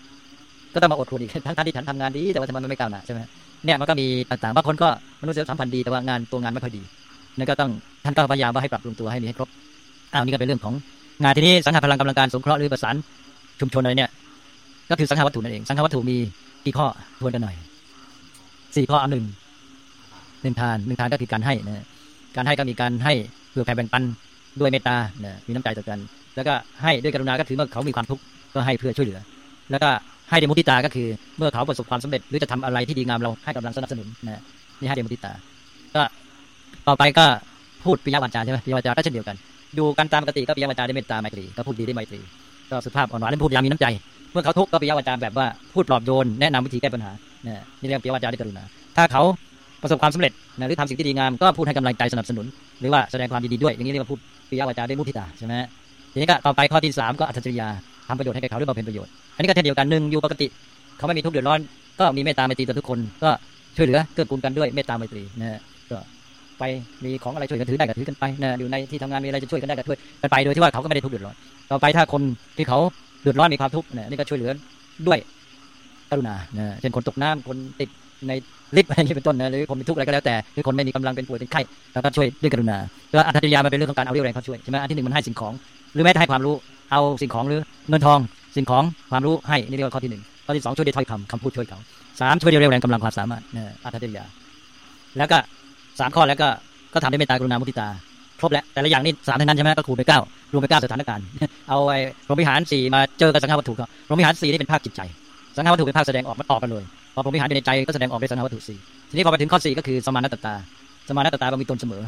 Speaker 3: ก็ต้องมาอดทนอีกทั้งที่ฉันทำงานดีแต่ว่าทำไมมันไม่ก้าวหน้าใช่ไหมเนี่ยมันก็มีต่างๆบางคนก็มนุษยสัมพันธ์ดีแต่ว่างานตัวงานไม่ค่อยดีนั่นก็ต้องท่านก็พยายามว่าให้ปรับปรุงตัวให้มีให้ครบอ้าวนี่ก็เป็นเรื่องของงานที่นี้สังหาพลังกำลังการสงเคราะห์หรือประสานชุมชนอะไรเนี่ยก็คือสังหาวัตถุนั่นเอง สังหาวัตถุมีกี่ข้อทวนกันหน่อย สี่ข้อเอาหนึ่งหนึ่งทานหนึ่งทานก็คือการให้นะการให้ก็มีการให้เพื่อแผ่แบ่งปันด้วยเมตตานะมีน้ำใจต่อกัน แล้วก็ให้ด้วยกรุณาก็คือเมื่อเขามีความทุกข์ก็ให้เพื่อช่วยเหลือ แล้วก็ให้เดมุติตาก็คือ เมื่อเขาประสบความสำเร็จหรือจะทำอะไรที่ดีงามเราให้กำลังสนับสนุนนะนี่ให้เดมุติตา ก็ต่อไปก็พูดปิยวาจาใช่ไหมปิยวาจาก็เช่นเดียวกัน ดูกันตามปกติก็ปิยวาจาด้วยเมตตาไมตรีก็พูดดีได้ไมตรีก็สุภาพอ่อนหวานและพูดอย่างมีน้ำใจ เมื่อเขาทุกข์ก็ปิยวาจาแบบว่าพูดปลอบโยนแนะนำวิธีแก้ปัญหา นะนี่เรียกปิยวาจาด้วยกรุณาถ้าเขาประสบความสำเร็จนะหรือทำสิ่งที่ดีงามก็พูดให้กำลังใจสนับสนุน หรือว่าแสดงความยินดีด้วย อย่างนี้เรียกว่าพูดปิยวาจาด้วยมุทิตาใช่ไหมทีนี้ก็ต่อไปข้อที่สามก็อัตจริยาทำประโยชน์ให้แก่เขาด้วยบำเพ็ญประโยชน์อันนี้ก็เช่นเดียวกันหนึ่งอยู่ปกติเขาไม่มีทุกข์เดือดร้อน ก็มีเมตตาไมตรีต่อทุกคน ก็ช่วยเหลือเกื้อกูลกันด้วยเมตตาไมตรีนะฮะก็ไปมีของอะไรช่วยกันถือได้ก็ถือกันไปนะอยู่ในที่ทำงานมีอะไรจะช่วยกันได้ก็ช่วยกันไปโดยที่ว่าเขาก็ไม่ได้ทุกข์เดือดร้อน ต่อไปถ้าคนที่เขาเดือดร้อนมีความทุกข์นะนี่ก็ช่วยเหลือด้วย กรุณานะเช่นคนตกน้ำคนติดในลิฟต์อะไรอย่างนี้เป็นต้นนะหรือคนมีทุกข์อะไรก็แล้วแต่หรือคนไม่มีกำลังเป็นป่วยเป็นไข้แล้วก็ช่วยด้วยกรุณาแล้วอัตจริยามันเป็นเรื่องของการเอาเรี่ยวแรงเขาช่วยใช่ไหมอันที่หนึ่งมันให้สิ่งของหรือแม้แต่ให้ความรู้เอาสิ่งของหรือเงินทองสิ่งของความรู้ให้นี่เรียกว่าข้อที่หนึ่งข้อที่สองช่วยด้วยถ้อยคำคำพูดช่วยเขาสามช่วยด้วยเรี่ยวแรงกำลังความสามารถนะอัตจริยาแล้วก็สามข้อแล้วก็ก็ทำด้วยเมตตากรุณามุทิตาครบแล้วแต่ละอย่างนี่สามเท่านั้นใช่ไหมก็คูณไปเก้ารวมไปเก้าสถานการณ์เอาไอ้พรหมวิหารสี่มาเจอกับสังฆวัตถุก็พรหมวิหารสี่นี่เป็นภาคจิตใจ สังฆวัตถุเป็นภาคแสดงออกมันออกกันเลยพอพรหมวิหารอยู่ในใจก็แสดงออกด้วยสังฆวัตถุสี่ทีนี้พอไปถึงข้อสี่ก็คือสมานตตา สมานตตามันมีตนเสมอ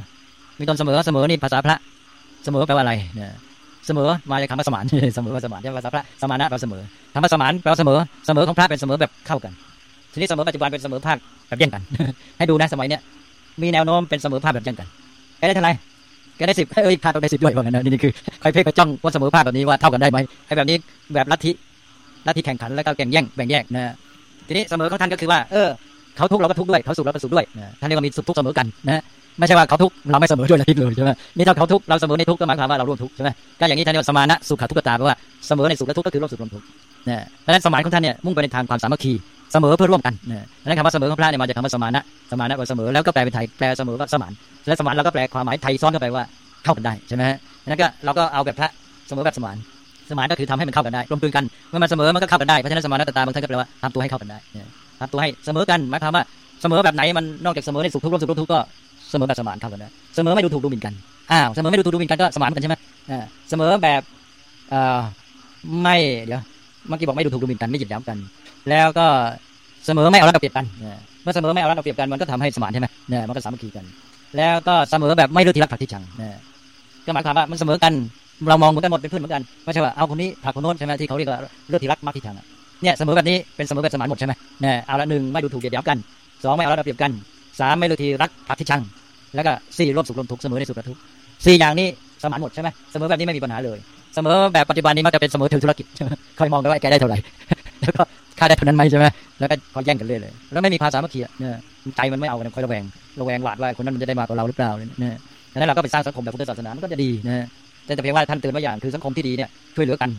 Speaker 3: มีตนเสมอเสมอนี่ภาษาพระเสมอแปลว่าอะไรเนี่ยเสมอมาจากคำว่าสมานเสมอว่าสมานใช่ภาษาพระสมานะแปลว่าเสมอคำว่าสมานแปลว่าเสมอเสมอของพระเป็นเสมอแบบเข้ากัน ทีนี้เสมอปัจจุบันเป็นเสมอภาคแบบแย่งกัน ให้ดูนะสมัยเนี้ยมีแนวโน้มเป็นเสมอภาคแบบแย่งกันแกได้เท่าไหร่แกได้สิบเอ้ยข้าต้องได้สิบด้วยว่างั้นนะนี่คือใครเพ่งไปจ้องว่าเสมอภาคแบบนี้ว่าเท่ากันได้ไหมไอ้แบบนี้แบบลัทธิ ลัทธิแข่งขันแล้วก็แข่งแย่งแบ่งแยกนะทีนี้เสมอของท่านก็คือว่าเออเขาทุกข์เราก็ทุกข์ด้วยเขาสุขเราก็สุขด้วยนะท่านเรียกว่ามีสุขทุกข์เสมอกันนะไม่ใช่ว่าเขาทุกข์เราไม่เสมอด้วยละทิศเลยใช่ไหมนี่ถ้าเขาทุกข์เราเสมอในทุกข์ก็หมายความว่าเราร่วมทุกข์ใช่ไหมก็อย่างนี้ท่านเรียกว่าสมานะสุขทุกขตาแปลว่าเสมอในสุขและทุกข์ก็คือร่วมสุขร่วมทุกข์นะดังนั้นสมานของท่านเนี่ยมุ่งไปในทางความสามัคคีเสมอเพื่อร่วมกันนะดังนั้นคำว่าเสมอของพระเนี่ยมาจากคำว่าสมานะสมานะแปลว่าเสมอแล้วก็แปลเป็นไทยแปลเสมอก็สมานและสมานเราก็แปลความหมายไทยซ้อนเข้าไปว่าเข้ากันได้ใช่ไหมฮะนั้นก็เราก็เอาแบบพระเสมอแบบสมาน สมานก็คือทำให้มันเข้ากันได้รวมกลืนกันเมื่อมันเสมอมันก็เข้ากันได้เพราะฉะนั้นสมานตตาบางท่านก็แปลว่าทำตัวให้เข้ากันได้ทำตัวให้เสมอกันหมายความว่าเสมอแบบไหนมันนอกจากเสมอในสุขทุกข์ร่วมสุขร่วมทุกข์ก็เสมอแบบสมานเข้ากันได้เสมอไม่ดูถูกดูหมิ่นกันอ้าวเสมอไม่ดูถูกดูหมิ่นกันก็สมานกันใช่ไหมอ่าเสมอแบบอ่ไม่เดี๋ยวเมื่อกี้บอกไม่ดูถูกดูหมิ่นกันไม่หยิบย้ำกัน แล้วก็เสมอไม่เอารัดเอาเปรียบกันเมื่อเสมอไม่เอารัดเอาเปรียบกันมันก็ทำให้สมานใช่ไหมเนี่ยมันก็สามัคคีกัน แล้วก็เสมอแบบไม่เลือกที่รักผักที่ชังก็หมายความว่ามันเสมอกัน เรามองเหมือนกันหมดเป็นเพื่อนเหมือนกันไม่ใช่ว่าเอาคนนี้ผลักคนโน้นใช่ไหมที่เขาเรียกว่าเลือกที่รักมักที่ชังเนี่ยเสมอแบบนี้เป็นเสมอแบบสมานหมดใช่ไหมเนี่ยเอาละหนึ่งไม่ดูถูกเหยียดยามกันสองไม่เอารัดเอาเปรียบกันสามไม่เลือกที่รักผลักที่ชัง แล้วก็สี่ร่วมสุขร่วมทุกข์เสมอในสุขและทุกข์สี่อย่างนี้สมานหมดใช่ไหมเสมอแบบนี้ไม่มีปัญหาเลย เสมอแบบปัจจุบันนี้มักจะเป็นเสมอถึงธุรกิจใช่ไหมคอยมองกันว่าแกได้เท่าไหร่แล้วก็ค่าได้เท่านั้นไหมใช่ไหมแล้วก็คอยแย่งกันเรื่อยเลย แล้วไม่มีภาษาเมื่อกี้เนี่ยใจมันไม่เอากันคอยระแวงระแวงหวาดว่าคนนั้นมันจะได้มากกว่าเราหรือเปล่าเนี่ยดังนั้นเราก็ไปสร้างสังคมแบบพุทธศาสนามันก็จะดีนะ แต่เพียงว่าท่านเตือนว่าอย่างคือสังคมที่ดีเนี่ยช่วยเหลือกัน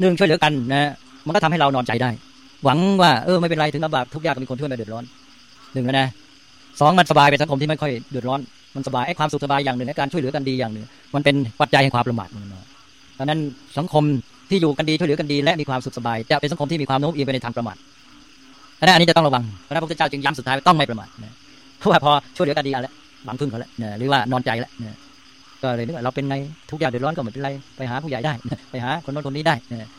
Speaker 3: หนึ่งช่วยเหลือกันนะมันก็ทำให้เรานอนใจได้ หวังว่าเออไม่เป็นไรถึงลำบากทุกข์ยากก็มีคนช่วยม่เดือดร้อนหนึ่งแล้วนะสองมันสบายเป็นสังคมที่ไม่ค่อยเดือดร้อน มันสบายไอ้ความสุขสบายอย่างหนึ่งและการช่วยเหลือกันดีอย่างหนึ่ง มันเป็นปัจจัยแห่งความประมาทมันน้อยดังนั้นสังคมที่อยู่กันดีช่วยเหลือกันดี และมีความสุขสบาย จะเป็นสังคมที่มีความโน้มเอียงไปในทางประมาทดังนั้นอันนี้จะต้องระวังเพราะนั้นพระพุทธเจ้าจึงย้ำสุดท้ายว่าต้องไม่ประมาทเพราะว่าพอช่วยเหลือกันดีแล้วหวังพึ่งเขาแล้วหรือว่านอนใจแล้ว ก็เลยนึกว่าเราเป็นไงทุกอย่างเดือดร้อนก็ไม่เป็นไรไปหาผู้ใหญ่ได้ ไปหาคนโน้นคนนี้ได้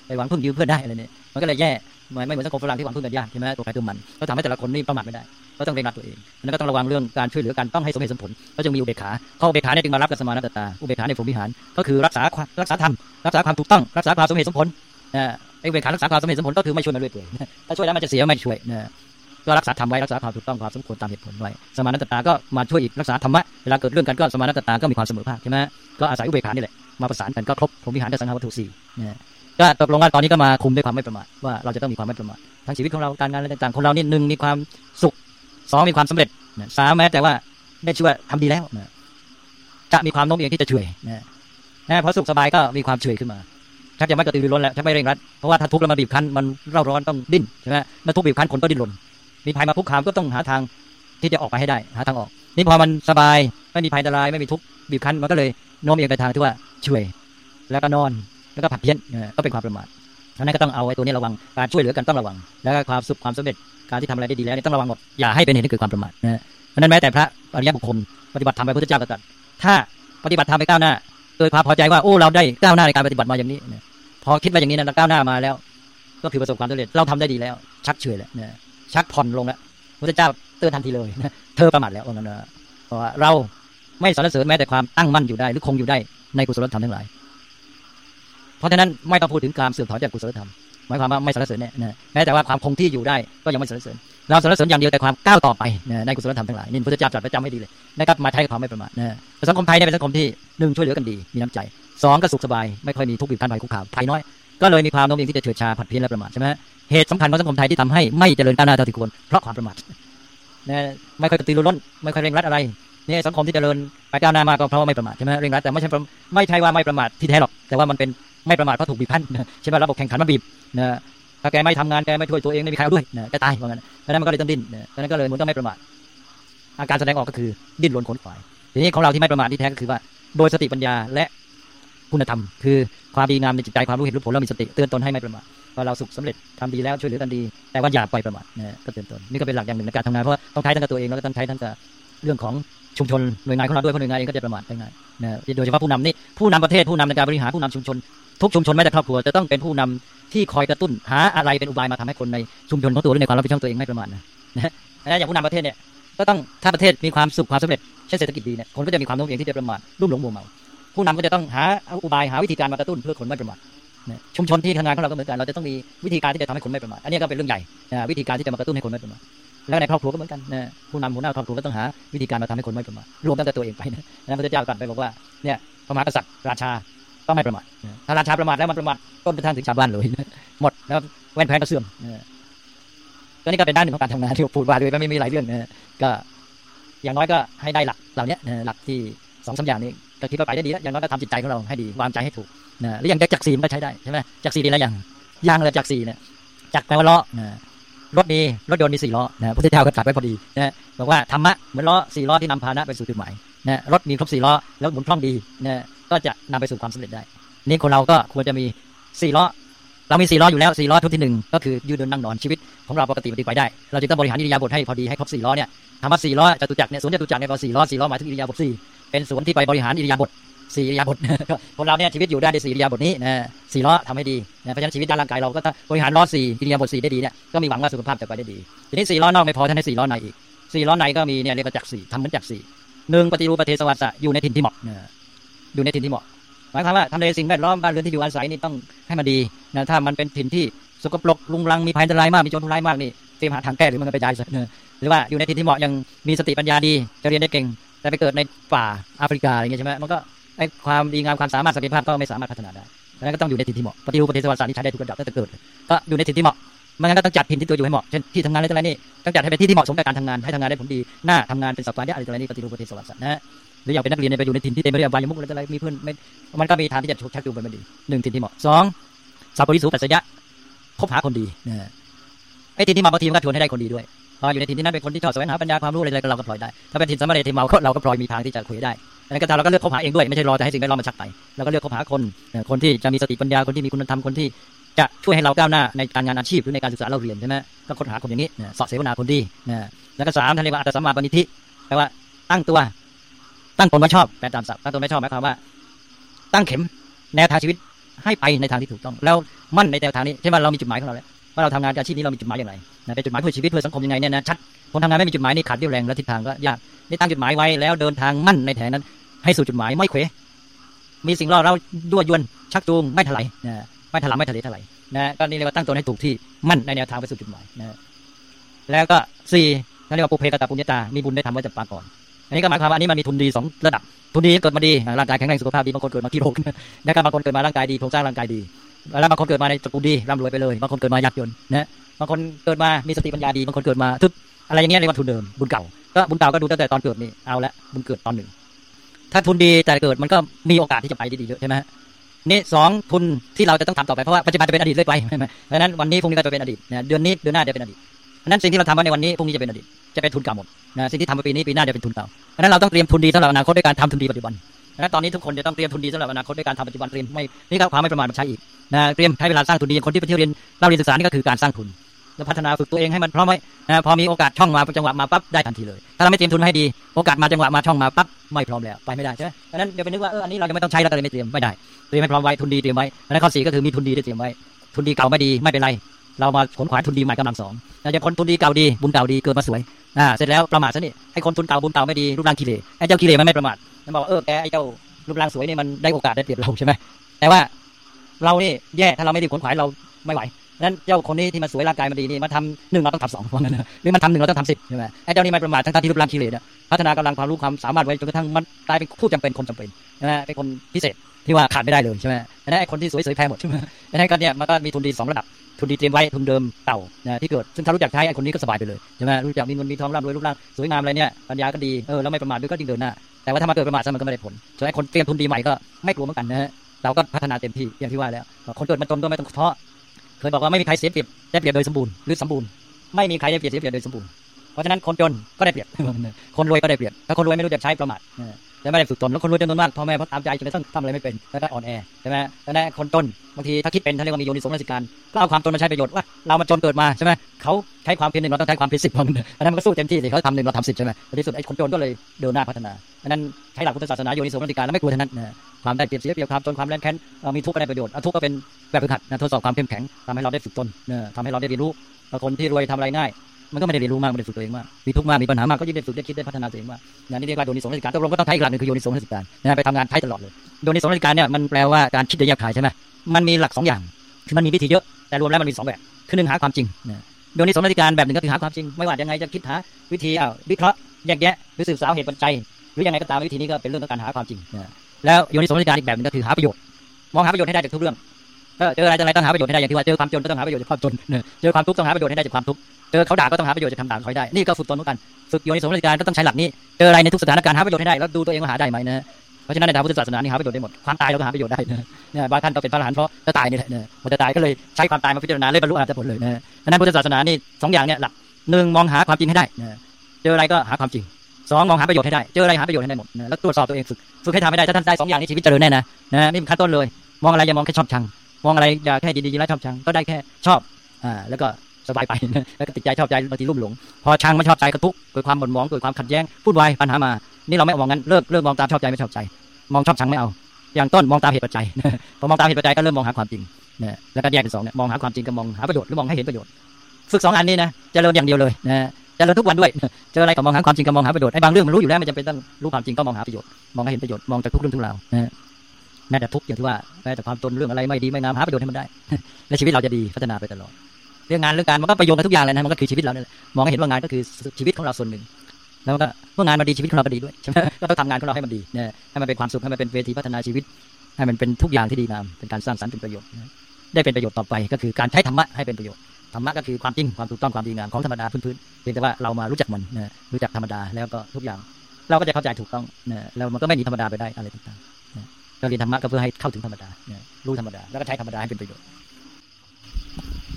Speaker 3: ไปหวังพึ่งยืมเพื่อนได้อะไรเนี่ยมันก็เลยแย่ไม่ไม่เหมือนสังคมฝรั่งที่หวังพึ่งกันยากใช่ไหมตัวใครตัวมันก็ทำให้แต่ละคนนี่ประมาทไม่ได้ก็ต้องเร่งรัดตัวเองแล้วก็ต้องระวังเรื่องการช่วยเหลือกันต้องให้สมเหตุสมผล ก็จึงมีอุเบกขา ข้ออุเบกขาเนี่ยจึงมารับกับสมานัตตา อุเบกขาในผมวิหาร ก็คือรักษาความรักษาธรรม รักษาความถูกต้อง รักษาความสมเหตุสมผลนะไอ้อุเบกขารักษาความสมเหตุสมผลก็คือไม่ช่วยมันด้วยเปื่อยถ้าช่วยแล้วมันจะเสียไม่ช่วยนะ ก็รักษาธรรมไว้รักษาความถูกต้องความสมควรตามเหตุผลไว้สมานัตตาก็มาช่วยอีกรักษาธรรมะเวลาเกิดเรื่องกันก็สมานัตตาก็มีความเสมอภาคใช่ไหมก็อาศัยอุเบกขานี่แหละมาประสานกันก็ครบผมวิหารกับสังฆวัตถุสี่นะก็ตกลงกันตอนนี้ก็มาคุมด้วยความไม่ประมาทว่าเราจะต้องมีความไม่ประมาททั้งชีวิตของเราการงานอะไรต่างๆของเรานี่หนึ่งมีความสุขสองมีความสำเร็จสามแม้แต่ว่าได้ชื่อว่าทำดีแล้วจะมีความโน้มเอียงที่จะเฉยนะนะเพราะสุขสบายก็มีความเฉยขึ้นมาชักจะไม่กระตือรือร้นแล้วชักไม่เร่งรัดเพราะว่าถ้าทุกข์แล้วมาบีบคั้นมันเร่าร้อนต้องดิ้นใช่ไหมเมื่อทุกข์บีบคั้นคนก็ดิ้นรน มีภัยมาคุกคามก็ต้องหาทางที่จะออกไปให้ได้ หาทางออก นี่พอมันสบายไม่มีภัยอันตรายไม่มีทุกข์บีบคั้นมันก็เลยโน้มเอียงไปทางที่ว่าเฉยแล้วก็นอนแล้วก็ผัดเพี้ยนก็เป็นความประมาทฉะนั้นก็ต้องเอาไอ้ตัวนี้ระวังการช่วยเหลือกันต้องระวัง แล้วก็ความสุขความสำเร็จการที่ทำอะไรได้ดีแล้วนี่ต้องระวังหมดอย่าให้เป็นเหตุให้เกิดความประมาทนะเพราะนั้นแม้แต่พระอริยบุคคลปฏิบัติธรรมไปพุทธเจ้าก็ตรัสถ้าปฏิบัติธรรมไปก้าวหน้าโดยความพอใจว่าโอ้เราได้ก้าวหน้าในการปฏิบัติมาอย่างนี้พอคิดว่าอย่างนี้นะเราก้าวหน้ามาแล้ว ก็คือประสบความสำเร็จเราทำได้ดีแล้ว ชักเฉยแล้วนะ ชักผ่อนลงแล้วพุทธเจ้าเตือนทันทีเลยนะเธอประมาทแล้วว่างั้นเพราะว่าเราไม่สรรเสริญแม้แต่ความตั้งมั่นอยู่ได้ หรือคงอยู่ได้ในกุศลธรรมทั้งหลาย เพราะฉะนั้นไม่ต้องพูดถึงการเสื่อมถอยจากกุศลธรรมหมายความว่าไม่สรรเสริญเนี่ยแม้แต่ว่าความคงที่อยู่ได้ก็ยังไม่สรรเสริญเราสรรเสริญอย่างเดียวแต่ความก้าวต่อไปในกุศลธรรมทั้งหลายนี่พุทธเจ้าตรัสประจำให้ดีเลยนะครับมาใช้ความไม่ประมาทนะสังคมไทยเนี่ยเป็นสังคมที่หนึ่งช่วยเหลือกันดีมีน้ำใจสองก็สุขสบายไม่ค่อยมีทุกข์บีบคั้นภัยคุกคามภัยน้อยก็เลยมีความโน้มเอียงที่จะเฉิดชาผัดเพี้ยนและประมาทใช่ไหม เหตุสำคัญของสังคมไทยที่ทำให้ไม่เจริญก้าวหน้าเท่าที่ควรเพราะความประมาทนะไม่ค่อยกระตือรือร้นไม่ค่อยเร่งรัดอะไรนี่สังคมที่เจริญไปก้าวหน้ามากก็เพราะว่าไม่ประมาทใช่ไหมเร่งรัดแต่ไม่ใช่ไม่ใช่ว่าไม่ประมาทที่แท้หรอก แต่ว่ามันเป็นไม่ประมาทเพราะถูกบีบคั้นใช่ไหมระบบแข่งขันมาบีบนะถ้าแกไม่ทำงานแกไม่ช่วยตัวเองไม่มีใครเอาด้วยนะแกตายว่างั้นเพราะนั้นมันก็เลยต้องดิ้นนะเพราะนั้นก็เลยมันต้องไม่ประมาทอาการแสดงออกก็คือดิ้นรนขนขวายทีนี้ของเราที่ไม่ประมาทที่แท้ก็คือว่า โดยสติปัญญาและ คุณธรรม คือความดีงามในจิตใจความรู้เหตุรู้ผลเรามีสติเตือนตนให้ไม่ประมาทพอเราสุขสำเร็จทำดีแล้วช่วยเหลือกันดี แต่ว่าอย่าปล่อยประมาทนะก็เตือนตนนี่ก็เป็นหลักอย่างหนึ่งในการทำงานเพราะต้องใช้ทั้งกับตัวเองแล้วก็ต้องใช้ทั้งกับเรื่องของชุมชนหน่วยงานของเราด้วยเพราะหน่วยงานเองก็จะประมาทได้ง่ายนะโดยเฉพาะผู้นำนี่ผู้นำประเทศผู้นำในการบริหารผู้นำชุมชน ทุกชุมชนแม้แต่ครอบครัวจะต้องเป็นผู้นำที่คอยกระตุ้นหาอะไรเป็นอุบายมาทำให้คนในชุมชนของตัวหรือในความรับผิดชอบตัวเองไม่ประมาทนะนะอย่างผู้นำประเทศเนี่ยก็ต้องถ้าประเทศมีความสุขความสำเร็จเช่นเศรษฐกิจดีเนี่ยคนก็จะมีความโน้มเอียงที่จะประมาทรุ่มหลงมัวเมา ผู้นำก็จะต้องหาอุบายหาวิธีการมากระตุ้นเพื่อคนไม่ประมาทชุมชนที่ทำงานของเราก็เหมือนกัน เราจะต้องมีวิธีการที่จะทำให้คนไม่ประมาทอันนี้ก็เป็นเรื่องใหญ่วิธีการที่จะมากระตุ้นให้คนไม่ประมาทแล้วในครอบครัวก็เหมือนกันผู้นำหัวหน้าครอบครัวก็ต้องหาวิธีการมาทำให้คนไม่ประมาทรวมตั้งแต่ตัวเองไปนะพระเจ้าตรัสไปบอกว่าเนี่ยพระมหากษัตริย์ราชาต้องไม่ประมาทถ้าราชาประมาทแล้วมันประมาทต้นไปทางถึงชาวบ้านเลยหมดแล้วแว่นแพงก็เสื่อมก็นี่ก็เป็นด้านหนึ่งของการทำงานที่พูดว่าด้วยไม่มีหลายเรื่องก็อย่างน้อยก็ให้ได้หลักเหล่านี้หลักที่สองสาอย่างนี้ ก็คิดว่าไปได้ดีแล้วอย่างน้อยก็ทำจิตใจของเราให้ดีวางใจให้ถูกนะหรืออย่างจักรีมันก็ใช้ได้ใช่ไหมจักรีดีแล้วอย่างยางเลยจักรีเนี่ยจักแปลว่าล้อนะรถมีรถยนต์มีสี่ล้อนะพุทธเจ้าก็ตรัสไว้พอดีนะบอกว่าธรรมะเหมือนล้อสี่ล้อที่นำพาหนะไปสู่จุดหมายนะรถมีครบสี่ล้อแล้วหมุนคล่องดีนะก็จะนำไปสู่ความสำเร็จได้ นี่คนเราก็ควรจะมีสี่ล้อเรามีสี่ล้ออยู่แล้วสี่ล้อทุกที่หนึ่งก็คือยืนเดินนั่งนอนชีวิตของเราปกติปฏิบัติได้เราจึงต้องบริหารอิริยาบถให้พอดีให้ครบสี่ล้อเนี่ยคำว่าสี่ล้อจตุจักรเนี่ยสวนจตุจักรเนี่ยพอสี่ล้อสี่ล้อหมายถึงอิริยาบถสี่ เป็นสวนที่ไปบริหารอิริยาบถสี่อิริยาบถคนเราเนี่ยชีวิตอยู่ได้ในสี่อิริยาบถนี้นะสี่ล้อทำให้ดีนะเพราะฉะนั้นชีวิตด้านร่างกายเราก็ถ้าบริหารล้อสี่อิริยาบถสี่ได้ดีเนี่ยก็มีหวังว่าสุขภาพจะไปได้ดี ทีนี้สี่ล้อนอกไม่พอท่านให้สี่ล้อในอีกสี่ล้อในก็มีเนี่ยเรียกว่าจักสี่ทำเหมือนจักสี่หนึ่งปฏิรูปประเทศสวัสดิ์อยู่ในถิ่นที่เหมาะอยู่ในถิ่นที่เหมาะหมายความว่าทำเลสิ่งแวดล้อมบ้านเรือนที่อยู่อาศัยนี่ต้องให้มันดีนะถ้ามันเป็นถิ่นที่สกปรกลุงลังมีภัยอันตรายมากมีโจรผู้ร้ายมากนี่เตรียมหาทางแก้หรือมันไปย้ายหรือว่าอยู่ในถิ่นที่เหมาะยังมีสติปัญญาดีจะเรียนได้เก่ง แต่ไปเกิดในป่าแอฟริกาอะไรเงี้ยใช่ไหมมันก็ไอความดีงามความสามารถศักยภาพก็ไม่สามารถพัฒนาได้ดังนั้นก็ต้องอยู่ในถิ่นที่เหมาะปฏิรูปประเทศสวัสดิ์นี่ใช้ได้ทุกระดับตั้งแต่เกิดก็อยู่ในถิ่นที่เหมาะไม่งั้นก็ต้องจัดถิ่นที่ตัวอยู่ให้เหมาะเช่นที่ทำงานอะไรต่างๆนี่ต้องจัดให้เป็นที่ที่เหมาะสมกับการทำงานให้ทำงานได้ผลดีหน้าทำงานเป็นสัปดาห์อะไรต่างๆนี่ปฏิรูปประเทศสวัสดิ์นะหรืออย่างเป็นนักเรียนไปอยู่ในถิ่นที่เต็มไปด้วยอบายมุกอะไรต่างๆมีเพื่อนไม่มันก็มีทางที่จะชักจูงไปมันดีหนึ่งถิ่นที่เหมาะสองสัพพริสุปัสสยะคบหาคนดีนะไอ้ถิ่นที่มาบางทีมันก็ชวนให้ได้คนดีด้วย ออยู่ในถิ่นที่นั้นเป็นคนที่ชอบแสวงหาปัญญาความรู้อะไรๆเราก็พลอยได้ ถ้าเป็นถิ่นสมณเณรที่เมาเราก็พลอยมีทางที่จะคุยได้ดังนั้นก็เราก็เลือกคบหาเองด้วยไม่ใช่รอแต่ให้สิ่งแวดล้อมมาชักไปเราก็เลือกคบหาคนคนที่จะมีสติปัญญาคนที่มีคุณธรรมคนที่จะช่วยให้เราก้าวหน้าในการงานอาชีพหรือในการศึกษาเราเรียนใช่ไหมก็ค้นหาคนอย่างนี้สอบเสวนาคนดีนะแล้วก็สามท่านเรียกว่าอัตสัมมาปณิธิแปลว่าตั้งตัวตั้งตนไว้ชอบแปลตามศัพท์ตั้งตนไว้ชอบหมายความว่า ตั้งเข็มแนวทางชีวิตให้ไปในทางที่ถูกต้อง แล้วมั่นในแนวทางนี้ใช่ไหมเรามีจุดหมายของเราแล้ว ว่าเราทำงานอาชีพนี้เรามีจุดหมายอย่างไรนะเป็นจุดหมายเพื่อชีวิตเพื่อสังคมยังไงเนี่ยนะชัดคนทำงานไม่มีจุดหมายนี่ขาดเรี่ยวแรงและทิศทางก็ยากนี่ตั้งจุดหมายไว้แล้วเดินทางมั่นในแถนนั้น ให้สู่จุดหมายไม่เขวมีสิ่งล่อเราด้วยยวนชักจูงไม่ถลายนะไม่ถลำไม่ทะเลถลายนะก็นี่เรียกว่าตั้งตนให้ถูกที่มั่นในแนวทางไปสู่จุดหมายนะแล้วก็สี่นั่นเรียกว่าปุเพกตาปุญญาตา มีบุญได้ทำไว้จากปางก่อน อันนี้ก็หมายความว่าอันนี้มันมีทุนดีสองระดับ ทุนดีเกิดมาดี ร่างกายแข็งแรงสุขภาพดี บางคนเกิดมาขี้โรคแล้วก็บางคนเกิดมาร่างกายดี โครงสร้างร่างกายดี แล้วบางคนเกิดมาในตระกูลดีร่ำรวยไปเลยบางคนเกิดมายากจนนะบางคนเกิดมามีสติปัญญาดีบางคนเกิดมาทึบอะไรอย่างเงี้ยเรียกว่าทุนเดิมบุญเก่าก็บุญเก่าก็ดูตั้งแต่ตอนเกิดนี่เอาละบุญเกิดตอนหนึ่งถ้าทุนดีแต่เกิดมันก็มีโอกาสที่จะไปดีๆเยอะใช่ไหมนี่สองทุนที่เราจะต้องทำต่อไปเพราะว่าปัจจุบันจะเป็นอดีตเรื่อยไปใช่ไหมดังนั้นวันนี้พรุ่งนี้ก็จะเป็นอดีตนะเดือนนี้เดือนหน้าจะเป็นอดีตดังนั้นสิ่งที่เราทำไว้ในวันนี้พรุ่งนี้จะเป็นอดีตจะเป็นทุนเก่าหมดนะสิ่งที่ทำไปปีนี้ปีหน้าจะเป็นทุนเก่าดังนั้นเราต้องเตรียมทุนดีสำหรับอนาคตด้วยการทำทุนดีปัจจุบัน นั้นตอนนี้ทุกคนจะต้องเตรียมทุนดีสำหรับอนาคตด้วยการทำปัจจุบันเรียมไม่นี่ก็ความไม่ประมาทมาใช้อีกนะเตรียมใช้เวลาสร้างทุนดีคนที่ไปเที่ยวเรียนเราเรียนศึกษานี่ก็คือการสร้างทุนแล้วพัฒนาฝึกตัวเองให้มันพร้อมไว้นะพอมีโอกาสช่องมาจังหวะมาปั๊บได้ทันทีเลย ถ้าเราไม่เตรียมทุนให้ดี โอกาสมาจังหวะมาช่องมาปั๊บไม่พร้อมแล้วไปไม่ได้ใช่ไหมดังนั้นเดี๋ยวไปนึกว่าเอออันนี้เราจะไม่ต้องใช้แล้วก็เลยไม่เตรียมไม่ได้เตรียมให้พร้อมไว้ทุนดีเตรียมไว้ดังนั้นข้อสี่ก็คือมีทุนดีได้เตรียมไว้ทุนดีเก่าไม่ดีไม่เป็นไร เรามาขนขวายทุนดีใหม่กำลังสองเราจะคนทุนดีเก่าดีบุญเก่าดีเกิดมาสวยอ่าเสร็จแล้วประมาทซะนี่ไอ้คนทุนเก่าบุญเก่าไม่ดีรูปร่างกิเลสไอ้เจ้ากิเลสมันไม่ประมาทมันบอกเออแกไอ้เจ้ารูปร่างสวยนี่มันได้โอกาสได้เปรียบเราใช่ไหมแต่ว่าเรานี่แย่ถ้าเราไม่ได้ขนขวายเราไม่ไหวนั้นเจ้าคนนี้ที่มันสวยร่างกายมันดีนี่มาทำหนึ่งเราต้องทำสองว่างั้นนะหรือมันทำหนึ่งเราต้องทำสิบใช่ไหมไอ้เจ้านี่มันประมาททั้งที่รูปร่างกิเลสเนี่ยพัฒนากำลังความรู้ความสามารถไว้จนกระทั่งมันกลายเป็นผู้จำเป็นคนจำเป็นใช่ไหมเป็นคนพิเศษที่ว่าขาดไม่ได้เลยใช่ไหมไอ้คนที่สวยๆแพ้หมดใช่ไหมดังนั้นก็เนี่ยมันก็มีทุนดีสองระดับ ทุนดีเตรียมไว้ทุนเดิมเต่านะที่เกิดซึ่งถ้ารู้จักใช้ไอ้คนนี้ก็สบายไปเลยใช่ไหมรู้จักมีเงินมีทองร่ำรวยรูปร่างสวยงามอะไรเนี่ยปัญญาก็ดีเออแล้วไม่ประมาทด้วยก็ยิ่งเดินหน้าแต่ว่าถ้ามาเกิดประมาทซะมันก็ไม่ได้ผลส่วนไอ้คนเตรียมทุนดีใหม่ก็ไม่กลัวเหมือนกันนะฮะเราก็พัฒนาเต็มที่อย่างที่ว่าแล้ว คนเกิดมาจนก็ไม่ต้องท้อเคยบอกว่าไม่มีใครเสียเปรียบได้เปรียบโดยสมบูรณ์หรือสมบูรณ์ไม่มีใครได้เปรียบเสียเปรียบโดยสมบูรณ์เพราะฉะนั้นคนจนก็ได้เปรียบคนรวยก็ได้เปรียบถ้าคนรวยไม่รู้จักใช้ประมาท และไม่ได้ฝึกตนแล้วคนรวยจำนวนมากพ่อแม่เพราะตามใจจนกระทั่งทำอะไรไม่เป็นแล้วก็อ่อนแอใช่ไหมแล้วนั่นคนจนบางทีถ้าคิดเป็นถ้านเรียกว่ามีโยนิสงสิการก็เอาความจนมาใช้ประโยชน์ว่าเรามันจนเกิดมาใช่ไหมเขาใช้ความเพียรหนึ่งเราต้องใช้ความเพียรสิบเพราะนั้นมันก็สู้เต็มที่สิเขาทำหนึ่งเราทำสิบใช่ไหมในที่สุดไอ้คนจนก็เลยเดินหน้าพัฒนาดังนั้นใช้หลักพุทธศาสนาโยนิสงสิการแล้วไม่กลัวทั้งนั้นความได้เปรียบเสียเปรียบความจนความแรงแค้นมีทุกข์ก็ได้ประโยชน์ทุกข์ก็เป็นแบบฝึกหัดทดสอบความเข้มแข็งทำให้เราได้ฝึกตนทำให้เราได้เรียนรู้คนที่รวยทำอะไรง่าย มันก็ไม่ได้เรียนรู้มากไม่ได้ฝึกตัวเองมากมีทุกข์มากมีปัญหามากก็ยิ่งได้ฝึกได้คิดได้พัฒนาตัวเองมากอย่างนี้เรียกว่าโยนิสงส์การตกลงก็ต้องใช้อีกหลักหนึ่งคือโยนิสงส์การนะไปทำงานใช้ตลอดเลยโยนิสงส์การเนี่ยมันแปลว่าการคิดโดยแยกขายใช่ไหมมันมีหลักสองอย่างคือมันมีวิธีเยอะแต่รวมแล้วมันมีสองแบบคือหนึ่งหาความจริงโยนิสงส์การแบบหนึ่งก็คือหาความจริง ไม่ว่ายังไงจะคิดหาวิธีอ่าวิเคราะห์แยกแยะหรือสืบสาวเหตุปัจจัยหรือยังไงก็ตามวิธีนี้ก็เป็นเรื่องของการหาความจริงแล้วโยนิสงส์การอีกแบบนึงก็คือหาประโยชน์มองหาประโยชน์ให้ได้จากทุกเรื่องเจออะไรจะอะไรต้องหาประโยชน์ให้ได้อย่างที่ว่าเจอความจนก็ต้องหาประโยชน์จากความจนเจอความทุกข์ต้องหาประโยชน์ให้ได้จากความทุกข์ จอเขาด่าก็ต้องหาประโยชน์จากคำด่าเขาได้ นี่ก็ฝึกตนเหมือนกัน ฝึกโยนิสงส์การก็ต้องใช้หลักนี้ เจออะไรในทุกสถานการณ์หาประโยชน์ให้ได้ แล้วดูตัวเองว่าหาได้ไหมนะเพราะฉะนั้นในทางพุทธศาสนานี่หาประโยชน์ได้หมด ความตายเราก็หาประโยชน์ได้นะเนี่ยบางท่านก็เป็นพระอรหันต์เพราะจะตายนี่แหละเนี่ยพอจะตายก็เลยใช้ความตายมาพิจารณาเลยบรรลุอรหัตผลเลยนะดังนั้นพุทธศาสนานี่สองอย่างเนี่ยหลักหนึ่งมองหาความจริงให้ได้นะเจออะไรก็หาความจริงสองมองหาประโยชน์ให้ได้ เจออะไรหาประโยชน์ให้ได้หมดนะแล้วตรวจสอบตัวเองฝึกฝึกให้ทำให้ได้ถ้าท่านได้สองอย่างนี้ชีวิตเจริญแน่นะนะนี่ขั้นต้นเลย มองอะไรอย่ามองแค่ชอบชัง มองอะไรอย่าแค่ดีๆแล้วชอบชังก็ได้แค่ชอบอ่าแล้วก็ สบายไปแล้วก็ติดใจชอบใจบางทีรุ่มหลง พอชังไม่ชอบใจกระทุกเกิดความบ่นมองเกิดความขัดแย้งพูดวายปัญหามา นี่เราไม่มองงั้นเลิกเลิกมองตามชอบใจไม่ชอบใจ มองชอบชังไม่เอา อย่างต้นมองตามเหตุปัจจัยพอมองตามเหตุปัจจัยก็เริ่มมองหาความจริงนะแล้วก็แยกเป็นสองเนี่ยมองหาความจริงกับมองหาประโยชน์หรือมองให้เห็นประโยชน์ฝึกสองอันนี้นะจะเริญอย่างเดียวเลยนะจะเริญทุกวันด้วยเจออะไรก็มองหาความจริงกับมองหาประโยชน์ไอ้บางเรื่องมันรู้อยู่แล้วไม่จำเป็นต้องรู้ความจริงก็มองหาประโยชน์มองให้เห็นประโยชน์มองจากทุกเรื่องทุกราวนะแม้แต่ทุกอย่างที่ว่าแม้แต่ความตนเรื่องอะไรไม่ดีไม่งามหาประโยชน์ให้มันได้และชีวิตเราจะดีพัฒนาไปตลอด เรื่องงานเรื่องการมันก็ประโยชน์กับทุกอย่างเลยนะมันก็คือชีวิตเราเนี่ยมองให้เห็นว่างานก็คือชีวิตของเราส่วนหนึ่ง แล้วก็เมื่องานมาดีชีวิตของเราก็ดีด้วยใช่ไหมก็ต้องทำงานของเราให้มันดีเนี่ยให้มันเป็นความสุขให้มันเป็นเวทีพัฒนาชีวิต ให้มันเป็นทุกอย่างที่ดีงามเป็นการสร้างสรรค์เป็นประโยชน์ได้เป็นประโยชน์ต่อไปก็คือการใช้ธรรมะให้เป็นประโยชน์ธรรมะก็คือความจริงความถูกต้องความดีงามของธรรมดาพื้นๆเพียงแต่ว่าเรามารู้จักมันนะรู้จักธรรมดาแล้วก็ทุกอย่าง เราก็จะเข้าใจถูกต้องนะแล้วมันก็ไม่หนีธรรมดาไปได้อะไรต่างๆนะเราเรียนธรรมะก็เพื่อให้เข้าถึงธรรมดานะรู้ธรรมดาแล้วก็ใช้ธรรมดาให้เป็นประโยชน์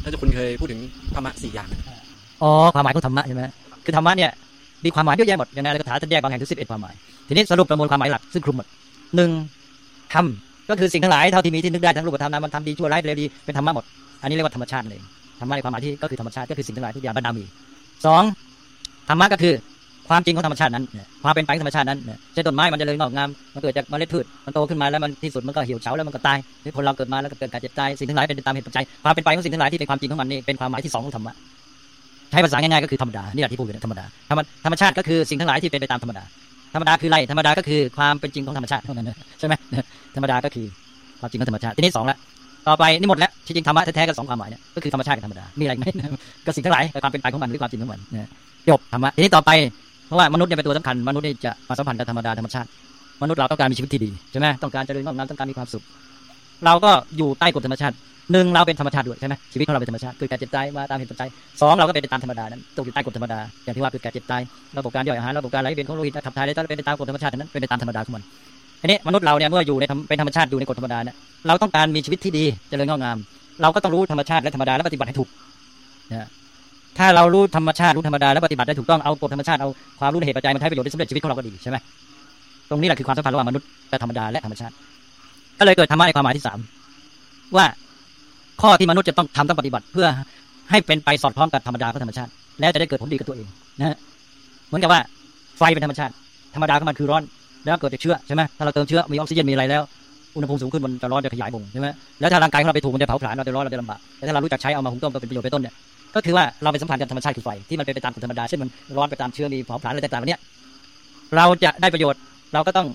Speaker 2: ถ้าจะคุณเคยพูดถึงธรรมะสี่อย่าง
Speaker 3: อ๋อ ความหมายของธรรมะใช่ไหมคือธรรมะเนี่ยมีความหมายเยอะแยะหมดอย่างในอะไรกถาท่านแยกบางแห่งถึงสิบเอ็ดความหมาย ทีนี้สรุปประมวลความหมายหลักซึ่งคลุมหมดหนึ่งธรรมก็คือสิ่งทั้งหลายเท่าที่มีที่นึกได้ทั้งรูปธรรมนามธรรมดีชั่วร้ายเร็วดีเป็นธรรมะหมด อันนี้เรียกว่าธรรมชาติเลยธรรมะในความหมายที่ก็คือธรรมชาติก็คือสิ่งทั้งหลายทุกอย่างบรรดามีสองธรรมะก็คือ ความจริงของธรรมชาตินั้นเนี่ยความเป็นไปของธรรมชาตินั้นเนี่ยเช่นต้นไม้มันเจะเลยงอกงามมันเกิดจากเมล็ดพืชมันโตขึ้นมาแล้วมันที่สุดมันก็เหี่ยวเฉาแล้วมันก็ตายหรือคนเราเกิดมาแล้วก็เกิดการเจ็บตายสิ่งทั้งหลายเป็นไปตามเหตุปัจจัยความเป็นไปของสิ่งทั้งหลายที่เป็นความจริงของมันนี่เป็นความหมายที่สองของธรรมะใช้ภาษาง่ายๆก็คือธรรมดานี่แหละที่พูดอยู่เนี่ยธรรมดาธรรมธรรมชาติก็คือสิ่งทั้งหลายที่เป็นไปตามธรรมดาธรรมดาคืออะไรธรรมดาก็คือความเป็นจริงของธรรมชาติเท่านั้นนะใช่ไหมธรรมดาก็คือความจริงของธรรมชาติทีนี้สองละต่อไปนี่หมดแล้วที่จริงธรรมะแท้ๆก็สองความหมายเนี่ยก็คือธรรมชาติกับธรรมดามีอะไรไหมก็สิ่งทั้งหลายกับความเป็นไปของมันหรือความจริงของมันนะจบธรรมะทีนี้ต่อไป เพราะว่ามนุษย์เนี่ยเป็นตัวสำคัญมนุษย์นี่จะมาสัมพันธ์กับธรรมดาธรรมชาติ มนุษย์เราต้องการมีชีวิตที่ดีใช่ไหมต้องการเจริญงอกงามต้องการมีความสุข เราก็อยู่ใต้กฎธรรมชาติหนึ่งเราเป็นธรรมชาติด้วยใช่ไหมชีวิตของเราเป็นธรรมชาติเกิดการเจ็บตายมาตามเหตุปัจจัยสองเราก็เป็นไปตามธรรมดานั้นตกอยู่ใต้กฎธรรมดาอย่างที่ว่าเกิดการเจ็บตายระบบการย่อยอาหารระบบการไหลเวียนของโลหิตขับถ่ายอะไรต้องเป็นไปตามกฎธรรมชาตินั้นเป็นไปตามธรรมดาของมันอันนี้มนุษย์เราเนี่ยเมื่ออยู่ในเป็นธรรมชาติอยู่ในกฎธรรมดาเนี่ยเราต้องการมีชีวิตที่ดีเจริญงอกงาม เราก็ต้องรู้ธรรมชาติและธรรมดาและปฏิบัติให้ถูกนะ ถ้าเรารู้ธรรมชาติรู้ธรรมดาและปฏิบัติได้ถูกต้องเอากฎธรรมชาติเอาความรู้ในเหตุปัจจัยมาใช้ประโยชน์ในสำเร็จชีวิตของเราก็ดีใช่ไหมตรงนี้แหละคือความสัมพันธ์ระหว่างมนุษย์กับธรรมดาและธรรมชาติ ก็เลยเกิดธรรมะในความหมายที่สามว่าข้อที่มนุษย์จะต้องทำต้องปฏิบัติ เพื่อให้เป็นไปสอดคล้องกับธรรมดากับธรรมชาติ แล้วจะได้เกิดผลดีกับตัวเองนะฮะเหมือนกับว่าไฟเป็นธรรมชาติ ธรรมดาของมันคือร้อน แล้วเกิดจากเชื้อใช่ไหมถ้าเราเติมเชื้อมีออกซิเจนมีอะไรแล้วอุณหภูมิสูงขึ้นมันจะร้อนจะขยายวงใช่ไหมแล้วถ้าร่างกายของเราไปถูกมันจะเผาผลาญเราจะร้อนเราจะลำบากแต่ถ้าเรารู้จักใช้เอามาหุงต้มก็เป็นประโยชน์เป็นต้นเนี่ย ก็คือว่าเราเป็นสัมพันธ์กับธรรมชาติคือไฟที่มันเป็นไปตามกฎธรรมดาเช่นมันร้อนไปตามเชื้อมีเผาผลาญอะไรต่างๆเนี้ยเราจะได้ประโยชน์เราก็ต้อง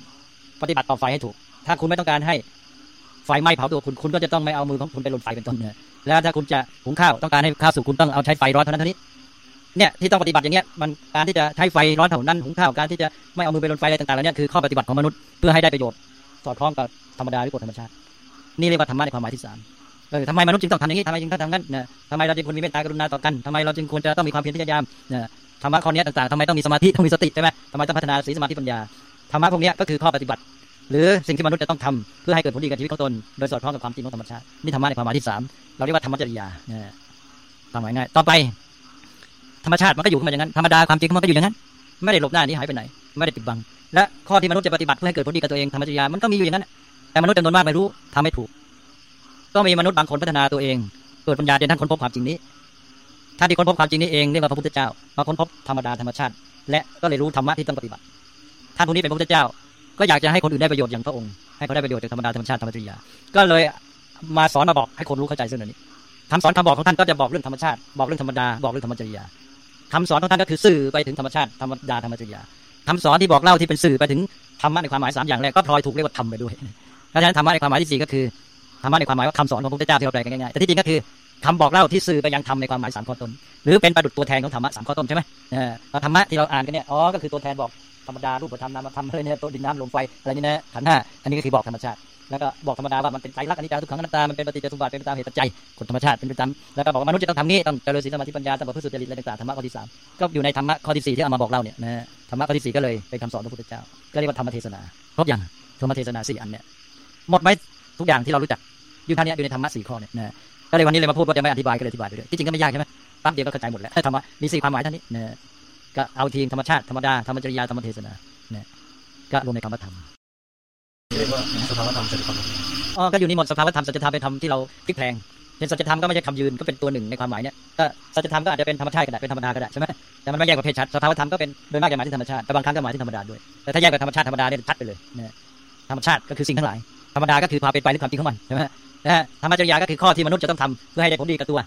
Speaker 3: ปฏิบัติต่อไฟให้ถูก ถ้าคุณไม่ต้องการให้ไฟไหม้เผาตัวคุณคุณก็จะต้องไม่เอามือของคุณไปลนไฟเป็นต้นเนี่ยแล้วถ้าคุณจะหุงข้าวต้องการให้ข้าวสุกคุณต้องเอาใช้ไฟร้อนเท่านั้นเท่านี้เนี่ยที่ต้องปฏิบัติอย่างเงี้ยมันการที่จะใช้ไฟร้อนเท่านั้นหุงข้าวการที่จะไม่เอามือไปลนไฟอะไรต่างๆเหล่านี้คือข้อปฏิบัติของมนุษย์เพื่อให้ได้ประโยชน์สอดคล้องกับธรรมดาหรือกฎธรรมชาติ นี่เรียกว่าธรรมะในความหมายที่สาม เออทำไมมนุษย์จึงต้องทำอย่างนี้ทำไมจึงต้องทำงั้นนะทำไมเราจึงควรมีเมตตากรุณาต่อกันทำไมเราจึงควรจะต้องมีความเพียรพยายามนะธรรมะข้อนี้ต่างๆทำไมต้องมีสมาธิต้องมีสติใช่ไหมทำไมต้องพัฒนาสีสมาธิปัญญาธรรมะพวกนี้ก็คือข้อปฏิบัติ หรือสิ่งที่มนุษย์จะต้องทำเพื่อให้เกิดผลดีกับชีวิตของตนโดยสอดคล้องกับความจริงของธรรมชาตินี่ธรรมะในความหมายที่สามเราเรียกว่าธรรมจริยานะความหมายง่ายต่อไป ธรรมชาติมันก็อยู่ขึ้นมาอย่างนั้นธรรมดาความจริงมันก็อยู่อย่างนั้น ไม่ได้หลบหน้านี้หายไปไหน ไม่ได้ปิดบังและข้อที่มนุษย์จะปฏิบัติเพื่อให้เกิดผลดีกับตัวเองธรรมจริยามันก็มีอยู่อย่างนั้นแต่มนุษย์จำนวนมากไม่รู้ทำไม่ถูก ก็มีมนุษย์บางคนพัฒนาตัวเองเกิดปัญญาจนท่านค้นพบความจริงนี้ท่านที่ค้นพบความจริงนี้เองเรียกว่าพระพุทธเจ้ามาค้นพบธรรมดาธรรมชาติ และก็เลยรู้ธรรมะที่ต้องปฏิบัติ ท่านผู้นี้เป็นพระพุทธเจ้า ก็อยากจะให้คนอื่นได้ประโยชน์อย่างพระองค์ให้เขาได้ประโยชน์จากธรรมดาธรรมชาติธรรมจริยา ก็เลยมาสอนมาบอกให้คนรู้เข้าใจเรื่องนี้คำสอนคำบอกของท่านก็จะบอกเรื่องธรรมชาติ บอกเรื่องธรรมดาบอกเรื่องธรรมจริยาคำสอนของท่านก็คือสื่อไปถึงธรรมชาติธรรมดาธรรมจริยาคำสอนที่บอกเล่าที่เป็นสื่อไปถึงธรรมะในความหมายสามอย่างแรกก็พลอยถูกเรียกว่าธรรมไปด้วยเพราะฉะนั้นธรรมะในความหมายที่สี่ก็คือ ธรรมะในความหมายว่าคำสอนของพระพุทธเจ้าที่เราแปลกันง่ายๆแต่ที่จริงก็คือคำบอกเล่าที่สื่อไปยังธรรมในความหมายสามข้อต้น หรือเป็นประดุจตัวแทนของธรรมะสามข้อต้นใช่ไหมเออธรรมะที่เราอ่านกันเนี่ยอ๋อก็คือตัวแทนบอกธรรมดารูปธรรมนามธรรมอะไรเนี่ยตัวดินน้ำลมไฟอะไรนี่นะขันห้าอันนี้ก็คือบอกธรรมชาติแล้วก็บอกธรรมดาว่ามันเป็นไตรลักษณ์อนิจจังทุกขังอนัตตา มันเป็นปฏิจจสมบัติเป็นไปตามเหตุปัจจัยกฎธรรมชาติเป็นไปตามแล้วก็บอกว่ามนุษย์จะต้องทำงี้ต้องเจริญศีลสมาธิปัญญาต้องประพฤติสุจริตอะไรต่างๆธรรมะข้อที่สามก็อยู่ในธรรมะข้อที่สี่ที่เอามาบอกเล่าเนี่ยนะธรรมะข้อที่สี่ก็เลยเป็นคำสอนของพระพุทธเจ้า ก็เรียกว่าธรรมเทศนาครบอย่างธรรมเทศนาสี่อันเนี่ยหมดไหมทุกอย่างที่เรารู้จัก อยู่ท่านี้อยู่ในธรรมะสี่ข้อเนี่ยนะก็เลยวันนี้เลยมาพูดว่าจะไม่อธิบายก็เลยอธิบายไปเลยที่จริงก็ไม่ยากใช่ไหมแป๊บเดียวก็เข้าใจหมดแล้วธรรมะมีสี่ความหมายเท่านี้นะก็เอาทีมธรรมชาติธรรมดาธรรมจริยาธรรมเทศนาเนี่ยก็รวมในคำว่าธรรม
Speaker 1: เรียกว่าสภาวธรรมสัจธรรม
Speaker 3: อ๋อก็อยู่นี่หมดสภาวธรรมสัจธรรมเป็นธรรมที่เราพลิกแพลงเช่นสัจธรรมก็ไม่ใช่คำยืนก็เป็นตัวหนึ่งในความหมายเนี่ยก็สัจธรรมก็อาจจะเป็นธรรมชาติก็ได้เป็นธรรมดาก็ได้ใช่ไหมแต่มันไม่แยกประเภทชัดสภาวธรรมก็เป็นโดยมากจะหมายที่ธรรมชาติแต่บางครั้งก็หมายที่ธรรมดาด้วยแต่ถ้าแยกแบบธรรมชาติธรรมดาเนี่ยชัดไปเลยนะธรรมชาติก็คือสิ่งทั้งหลายธรรมดาก็คือความเป็นไปหรือความจริงของมันใช่ไหม นะฮะธรรมจริยาก็คือข้อที่มนุษย์จะต้องทำเพื่อให้ได้ผลดีกับตัว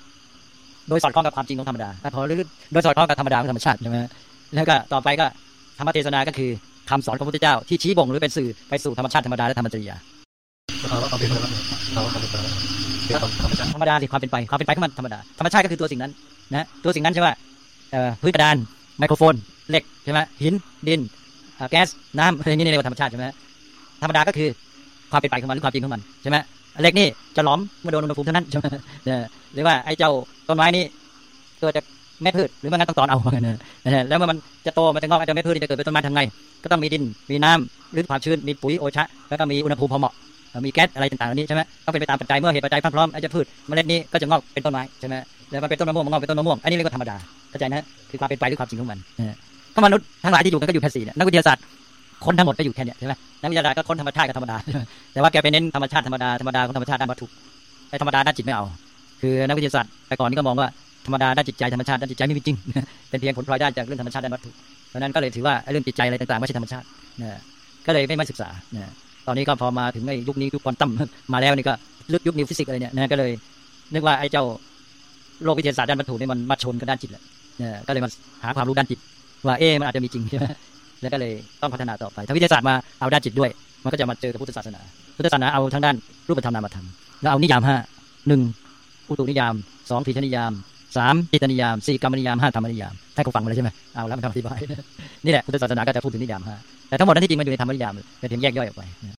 Speaker 3: โดยสอดคล้องกับความจริงของธรรมดาพอหรือโดยสอดคล้องกับธรรมดาของธรรมชาติใช่ไหมแล้วก็ต่อไปก็ธรรมเทศนาก็คือคำสอนของพระพุทธเจ้าที่ชี้บ่งหรือเป็นสื่อไปสู่ธรรมชาติธรรมดาและธรรมจริยา
Speaker 1: ธรรมชาติ
Speaker 3: ธรรมดาสิความเป็นไปความเป็นไปของมันธรรมดาธรรมชาติก็คือตัวสิ่งนั้นนะตัวสิ่งนั้นใช่ไหมเอ่อพื้นกระดานไมโครโฟนเหล็กใช่ไหมหินดินแก๊สน้ำอะไรนี้เรียกว่าธรรมชาติใช่ไหมธรรมดาก็คือความเป็นไปของมันหรือความจริงของมันใช่ไหม เหล็กนี่จะหลอมเมื่อโดนอุณหภูมิเท่านั้นใช่ไหมเหรือว่าไอ้เจ้าต้นไม้นี่เกิดจากเม็ดพืชหรือไม่งั้นต้องตอนเอาเออแล้วเมื่อมันจะโตมันจะงอกไอ้เจ้าเม็ดพืชนี่จะเกิดเป็นต้นไม้ทำไง ก็ต้องมีดินมีน้ำหรือความชื้นมีปุ๋ยโอชะ แล้วก็มีอุณหภูมิพอเหมาะมีแก๊สอะไรต่างๆเหล่านี้ใช่ไหมต้องเป็นไปตามปัจจัยเมื่อเหตุปัจจัยพร้อมไอ้เจะพืชเมล็ดนี้ก็จะงอกเป็นต้นไม้ใช่ไหมแล้วมันเป็นต้นมะม่วงมันงอกเป็นต้นมะม่วงอันนี้เรียกว่าธรรมดาเข้าใจนะคือความเป็นไปหรือความจริงของมันก็มนุษย์ทั้งหลายที่อยู่กันก็อยู่แค่สี่นักวิทยาศาสตร์ คนทั้งหมดก็อยู่แค่เนี้ยใช่ไหมนักวิทยาศาสตร์ก็ค้นธรรมชาติกับธรรมดา แต่ว่าแกไปเน้นธรรมชาติธรรมดาธรรมดาของธรรมชาติด้านวัตถุไอ้ธรรมดาด้านจิตไม่เอา คือนักวิทยาศาสตร์แต่ก่อนนี่ก็มองว่าธรรมดาด้านจิตใจธรรมชาติด้านจิตใจไม่มีจริง เป็นเพียงผลพลอยได้จากเรื่องธรรมชาติด้านวัตถุเพราะนั้นก็เลยถือว่าไอ้เรื่องจิตใจอะไรต่างๆไม่ใช่ธรรมชาตินะก็เลยไม่มาศึกษานะตอนนี้ก็พอมาถึงในยุคนี้ยุคควอนตัมมาแล้วนี่ก็ลึกยุคนิวฟิสิกส์อะไรเนี่ยนะก็เลยนึกว่าไอ้เจ้าโลกวิทยาศาสตร์ด้านวัตถุนี่มันมาชนกับด้านจิตแหละก็เลยมาหาความรู้ด้านจิต ว่าเอ๊มันอาจจะมีจริงใช่ไหม แล้วก็เลยต้องพัฒนาต่อไปทางวิทยาศาสตร์มาเอาด้านจิตด้วย มันก็จะมาเจอกับพุทธศาสนา พุทธศาสนาเอาทั้งด้านรูปธรรมนามธรรมแล้วเอานิยามห้าหนึ่งอุตุนิยามสองพีชนิยามสามจิตนิยามสี่กรรมนิยามห้าธรรมนิยามท่านก็ฟังมาเลยใช่ไหมเอาแล้วมันทำอธิบายนี่แหละพุทธศาสนาก็จะพูดถึงนิยามห้าแต่ทั้งหมดนั้นที่จริงมันอยู่ในธรรมนิยามเป็นเพียงแยกย่อยออกไป